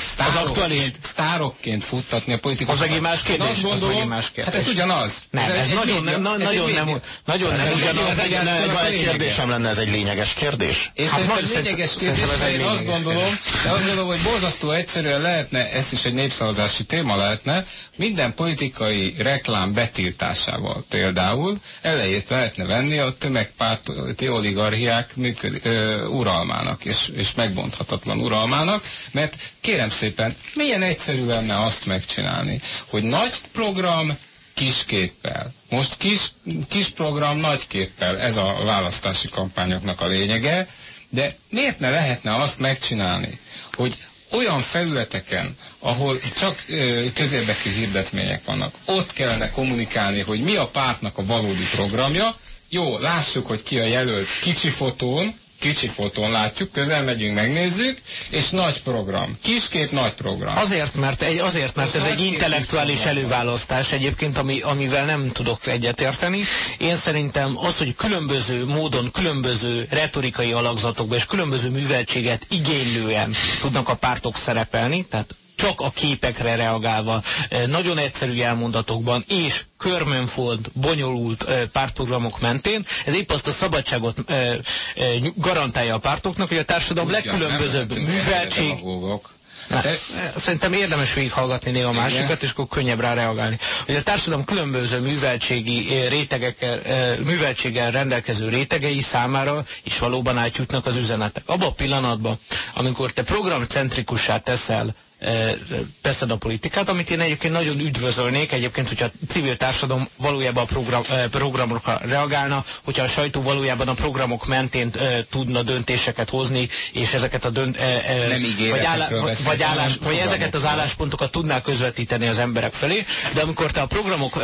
sztárokként, sztárokként futtatni a politikus. Az megint más kérdés. Azt gondolom, az más kérdés. Hát ez ugyanaz. Nem, ez, ez, ez nagyon, na, nagyon nem, nagyon nem ugyanaz. Egy kérdésem lenne, ez egy lényeges kérdés? Én hát szerintem lényeges kérdés, én azt gondolom, de azt gondolom, hogy borzasztó egyszerűen lehetne, ez is egy népszavazási téma lehetne, minden politikai reklám betiltásával például elejét lehetne venni a tömegpárti oligarchiák működ, ö, uralmának, és, és megbonthatatlan uralmának, mert kérem szépen, milyen egyszerű lenne azt megcsinálni, hogy nagy program kisképpel. Most kis, kis program nagy képpel, ez a választási kampányoknak a lényege, de miért ne lehetne azt megcsinálni, hogy olyan felületeken, ahol csak közérdekű hirdetmények vannak, ott kellene kommunikálni, hogy mi a pártnak a valódi programja. Jó, lássuk, hogy ki a jelölt kicsi fotón, kicsi fotón látjuk, közel megyünk, megnézzük, és nagy program. Kiskép, nagy program. Azért, mert, egy, azért, mert ez egy intellektuális előválasztás egyébként, ami, amivel nem tudok egyetérteni. Én szerintem az, hogy különböző módon, különböző retorikai alakzatokban és különböző műveltséget igénylően tudnak a pártok szerepelni, tehát csak a képekre reagálva, eh, nagyon egyszerű elmondatokban és körmönfolt, bonyolult eh, pártprogramok mentén. Ez épp azt a szabadságot eh, garantálja a pártoknak, hogy a társadalom legkülönbözőbb műveltség... Na, de... Szerintem érdemes végighallgatni néha a másikat, és akkor könnyebb rá reagálni. Hogy a társadalom különböző műveltségi rétegekkel, műveltséggel rendelkező rétegei számára is valóban átjutnak az üzenetek. Abban a pillanatban, amikor te programcentrikussá teszel teszed a politikát, amit én egyébként nagyon üdvözölnék, egyébként, hogyha a civil társadalom valójában a program, programokra reagálna, hogyha a sajtó valójában a programok mentén tudna döntéseket hozni, és ezeket a dönt, vagy, állá, vagy, vagy, állás, vagy ezeket az álláspontokat tudná közvetíteni az emberek felé, de amikor te a programok,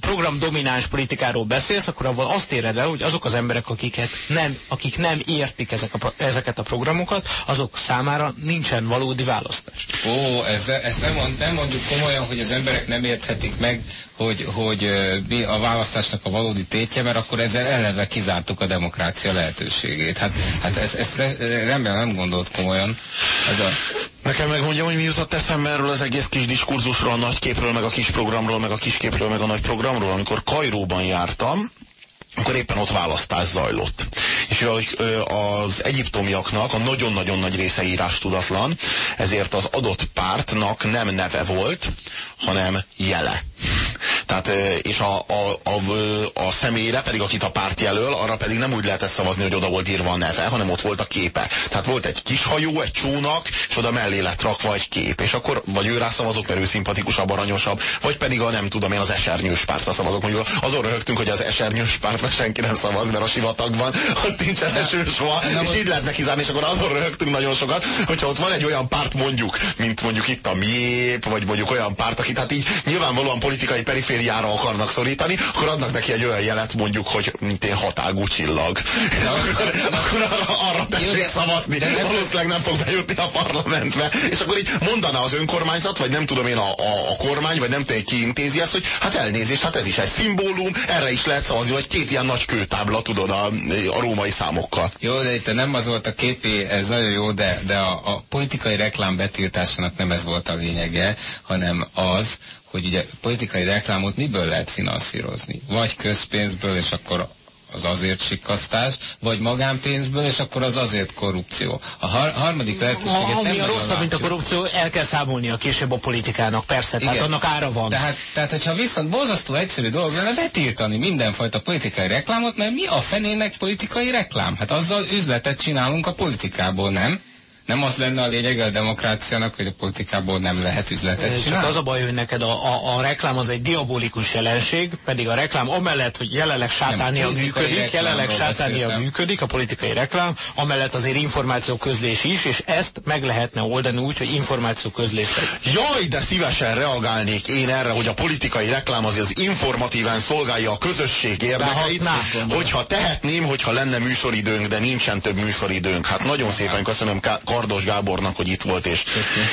program domináns politikáról beszélsz, akkor avval azt éred el, hogy azok az emberek, akiket nem, akik nem értik ezek a, ezeket a programokat, azok számára nincsen valódi választ. Ó, ez, ez nem, nem mondjuk komolyan, hogy az emberek nem érthetik meg, hogy, hogy mi a választásnak a valódi tétje, mert akkor ezzel eleve kizártuk a demokrácia lehetőségét. Hát, hát ezt, ezt remélem nem gondolt komolyan. Ez a... Nekem megmondja, hogy mi jutott eszembe erről az egész kis diskurzusról, a nagy képről, meg a kis programról, meg a kis képről, meg a nagy programról, amikor Kajróban jártam, akkor éppen ott választás zajlott. És az egyiptomiaknak a nagyon-nagyon nagy része írás tudatlan, ezért az adott pártnak nem neve volt, hanem jele. Tehát, és a, a, a, a személyre pedig, akit a párt jelöl, arra pedig nem úgy lehetett szavazni, hogy oda volt írva a neve, hanem ott volt a képe. Tehát volt egy kis hajó, egy csónak, és oda mellé lett rakva egy kép. És akkor vagy ő rá szavazok, mert ő szimpatikusabb, aranyosabb, vagy pedig a nem tudom én az esernyős pártra szavazok. Mondjuk azon röhögtünk, hogy az esernyős pártra senki nem szavaz, mert a sivatagban ott nincsen eső soha, és így lehet neki zárni, és akkor azon röhögtünk nagyon sokat, hogyha ott van egy olyan párt mondjuk, mint mondjuk itt a miép, vagy mondjuk olyan párt, akit hát így nyilvánvalóan politikai perifériára akarnak szorítani, akkor adnak neki egy olyan jelet mondjuk, hogy mint én hatágú csillag. akkor, akkor arra, arra tessék szavazni. Valószínűleg nem fog bejutni a parlamentbe. És akkor így mondaná az önkormányzat, vagy nem tudom én a, a, a kormány, vagy nem tudom, ki intézi ezt, hogy hát elnézést, hát ez is egy szimbólum, erre is lehet szavazni, vagy két ilyen nagy kőtábla, tudod, a, a római számokkal. Jó, de itt nem az volt a képé, ez nagyon jó, de, de a, a politikai reklám betiltásának nem ez volt a lényege, hanem az, hogy ugye politikai reklámot miből lehet finanszírozni? Vagy közpénzből, és akkor az azért sikasztás, vagy magánpénzből, és akkor az azért korrupció. A har harmadik lehetőséget Ami a rosszabb, mint a korrupció, el kell számolnia később a politikának, persze, Igen. tehát annak ára van. Tehát, tehát hogyha viszont borzasztó egyszerű dolog lenne betiltani mindenfajta politikai reklámot, mert mi a fenének politikai reklám? Hát azzal üzletet csinálunk a politikából, nem? Nem az lenne a lényeg a demokráciának, hogy a politikából nem lehet üzletet csinálni? Csak az a baj, hogy neked a, a, a reklám az egy diabolikus jelenség, pedig a reklám amellett, hogy jelenleg sátánia működik, jelenleg sátánia működik, a politikai reklám, amellett azért információ közlés is, és ezt meg lehetne oldani úgy, hogy információ közlés. Jaj, de szívesen reagálnék én erre, hogy a politikai reklám az, az informatíven szolgálja a közösség érdekeit, hogyha tehetném, hogyha lenne műsoridőnk, de nincsen több műsoridőnk. Hát nagyon szépen köszönöm Kardos Gábornak, hogy itt volt, és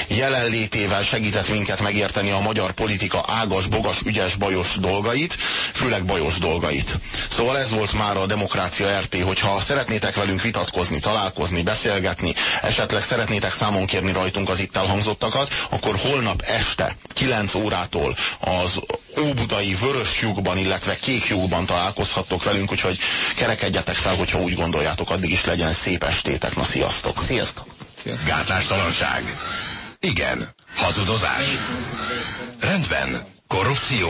jelenlétével segített minket megérteni a magyar politika ágas, bogas, ügyes, bajos dolgait, főleg bajos dolgait. Szóval ez volt már a Demokrácia RT, hogyha szeretnétek velünk vitatkozni, találkozni, beszélgetni, esetleg szeretnétek számon kérni rajtunk az itt elhangzottakat, akkor holnap este 9 órától az óbudai vörös lyukban, illetve kék lyukban találkozhattok velünk, úgyhogy kerekedjetek fel, hogyha úgy gondoljátok, addig is legyen szép estétek. Na, sziasztok! Sziasztok! Sziasztok. Gátlástalanság. Igen. Hazudozás. Rendben. Korrupció.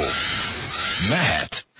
Mehet.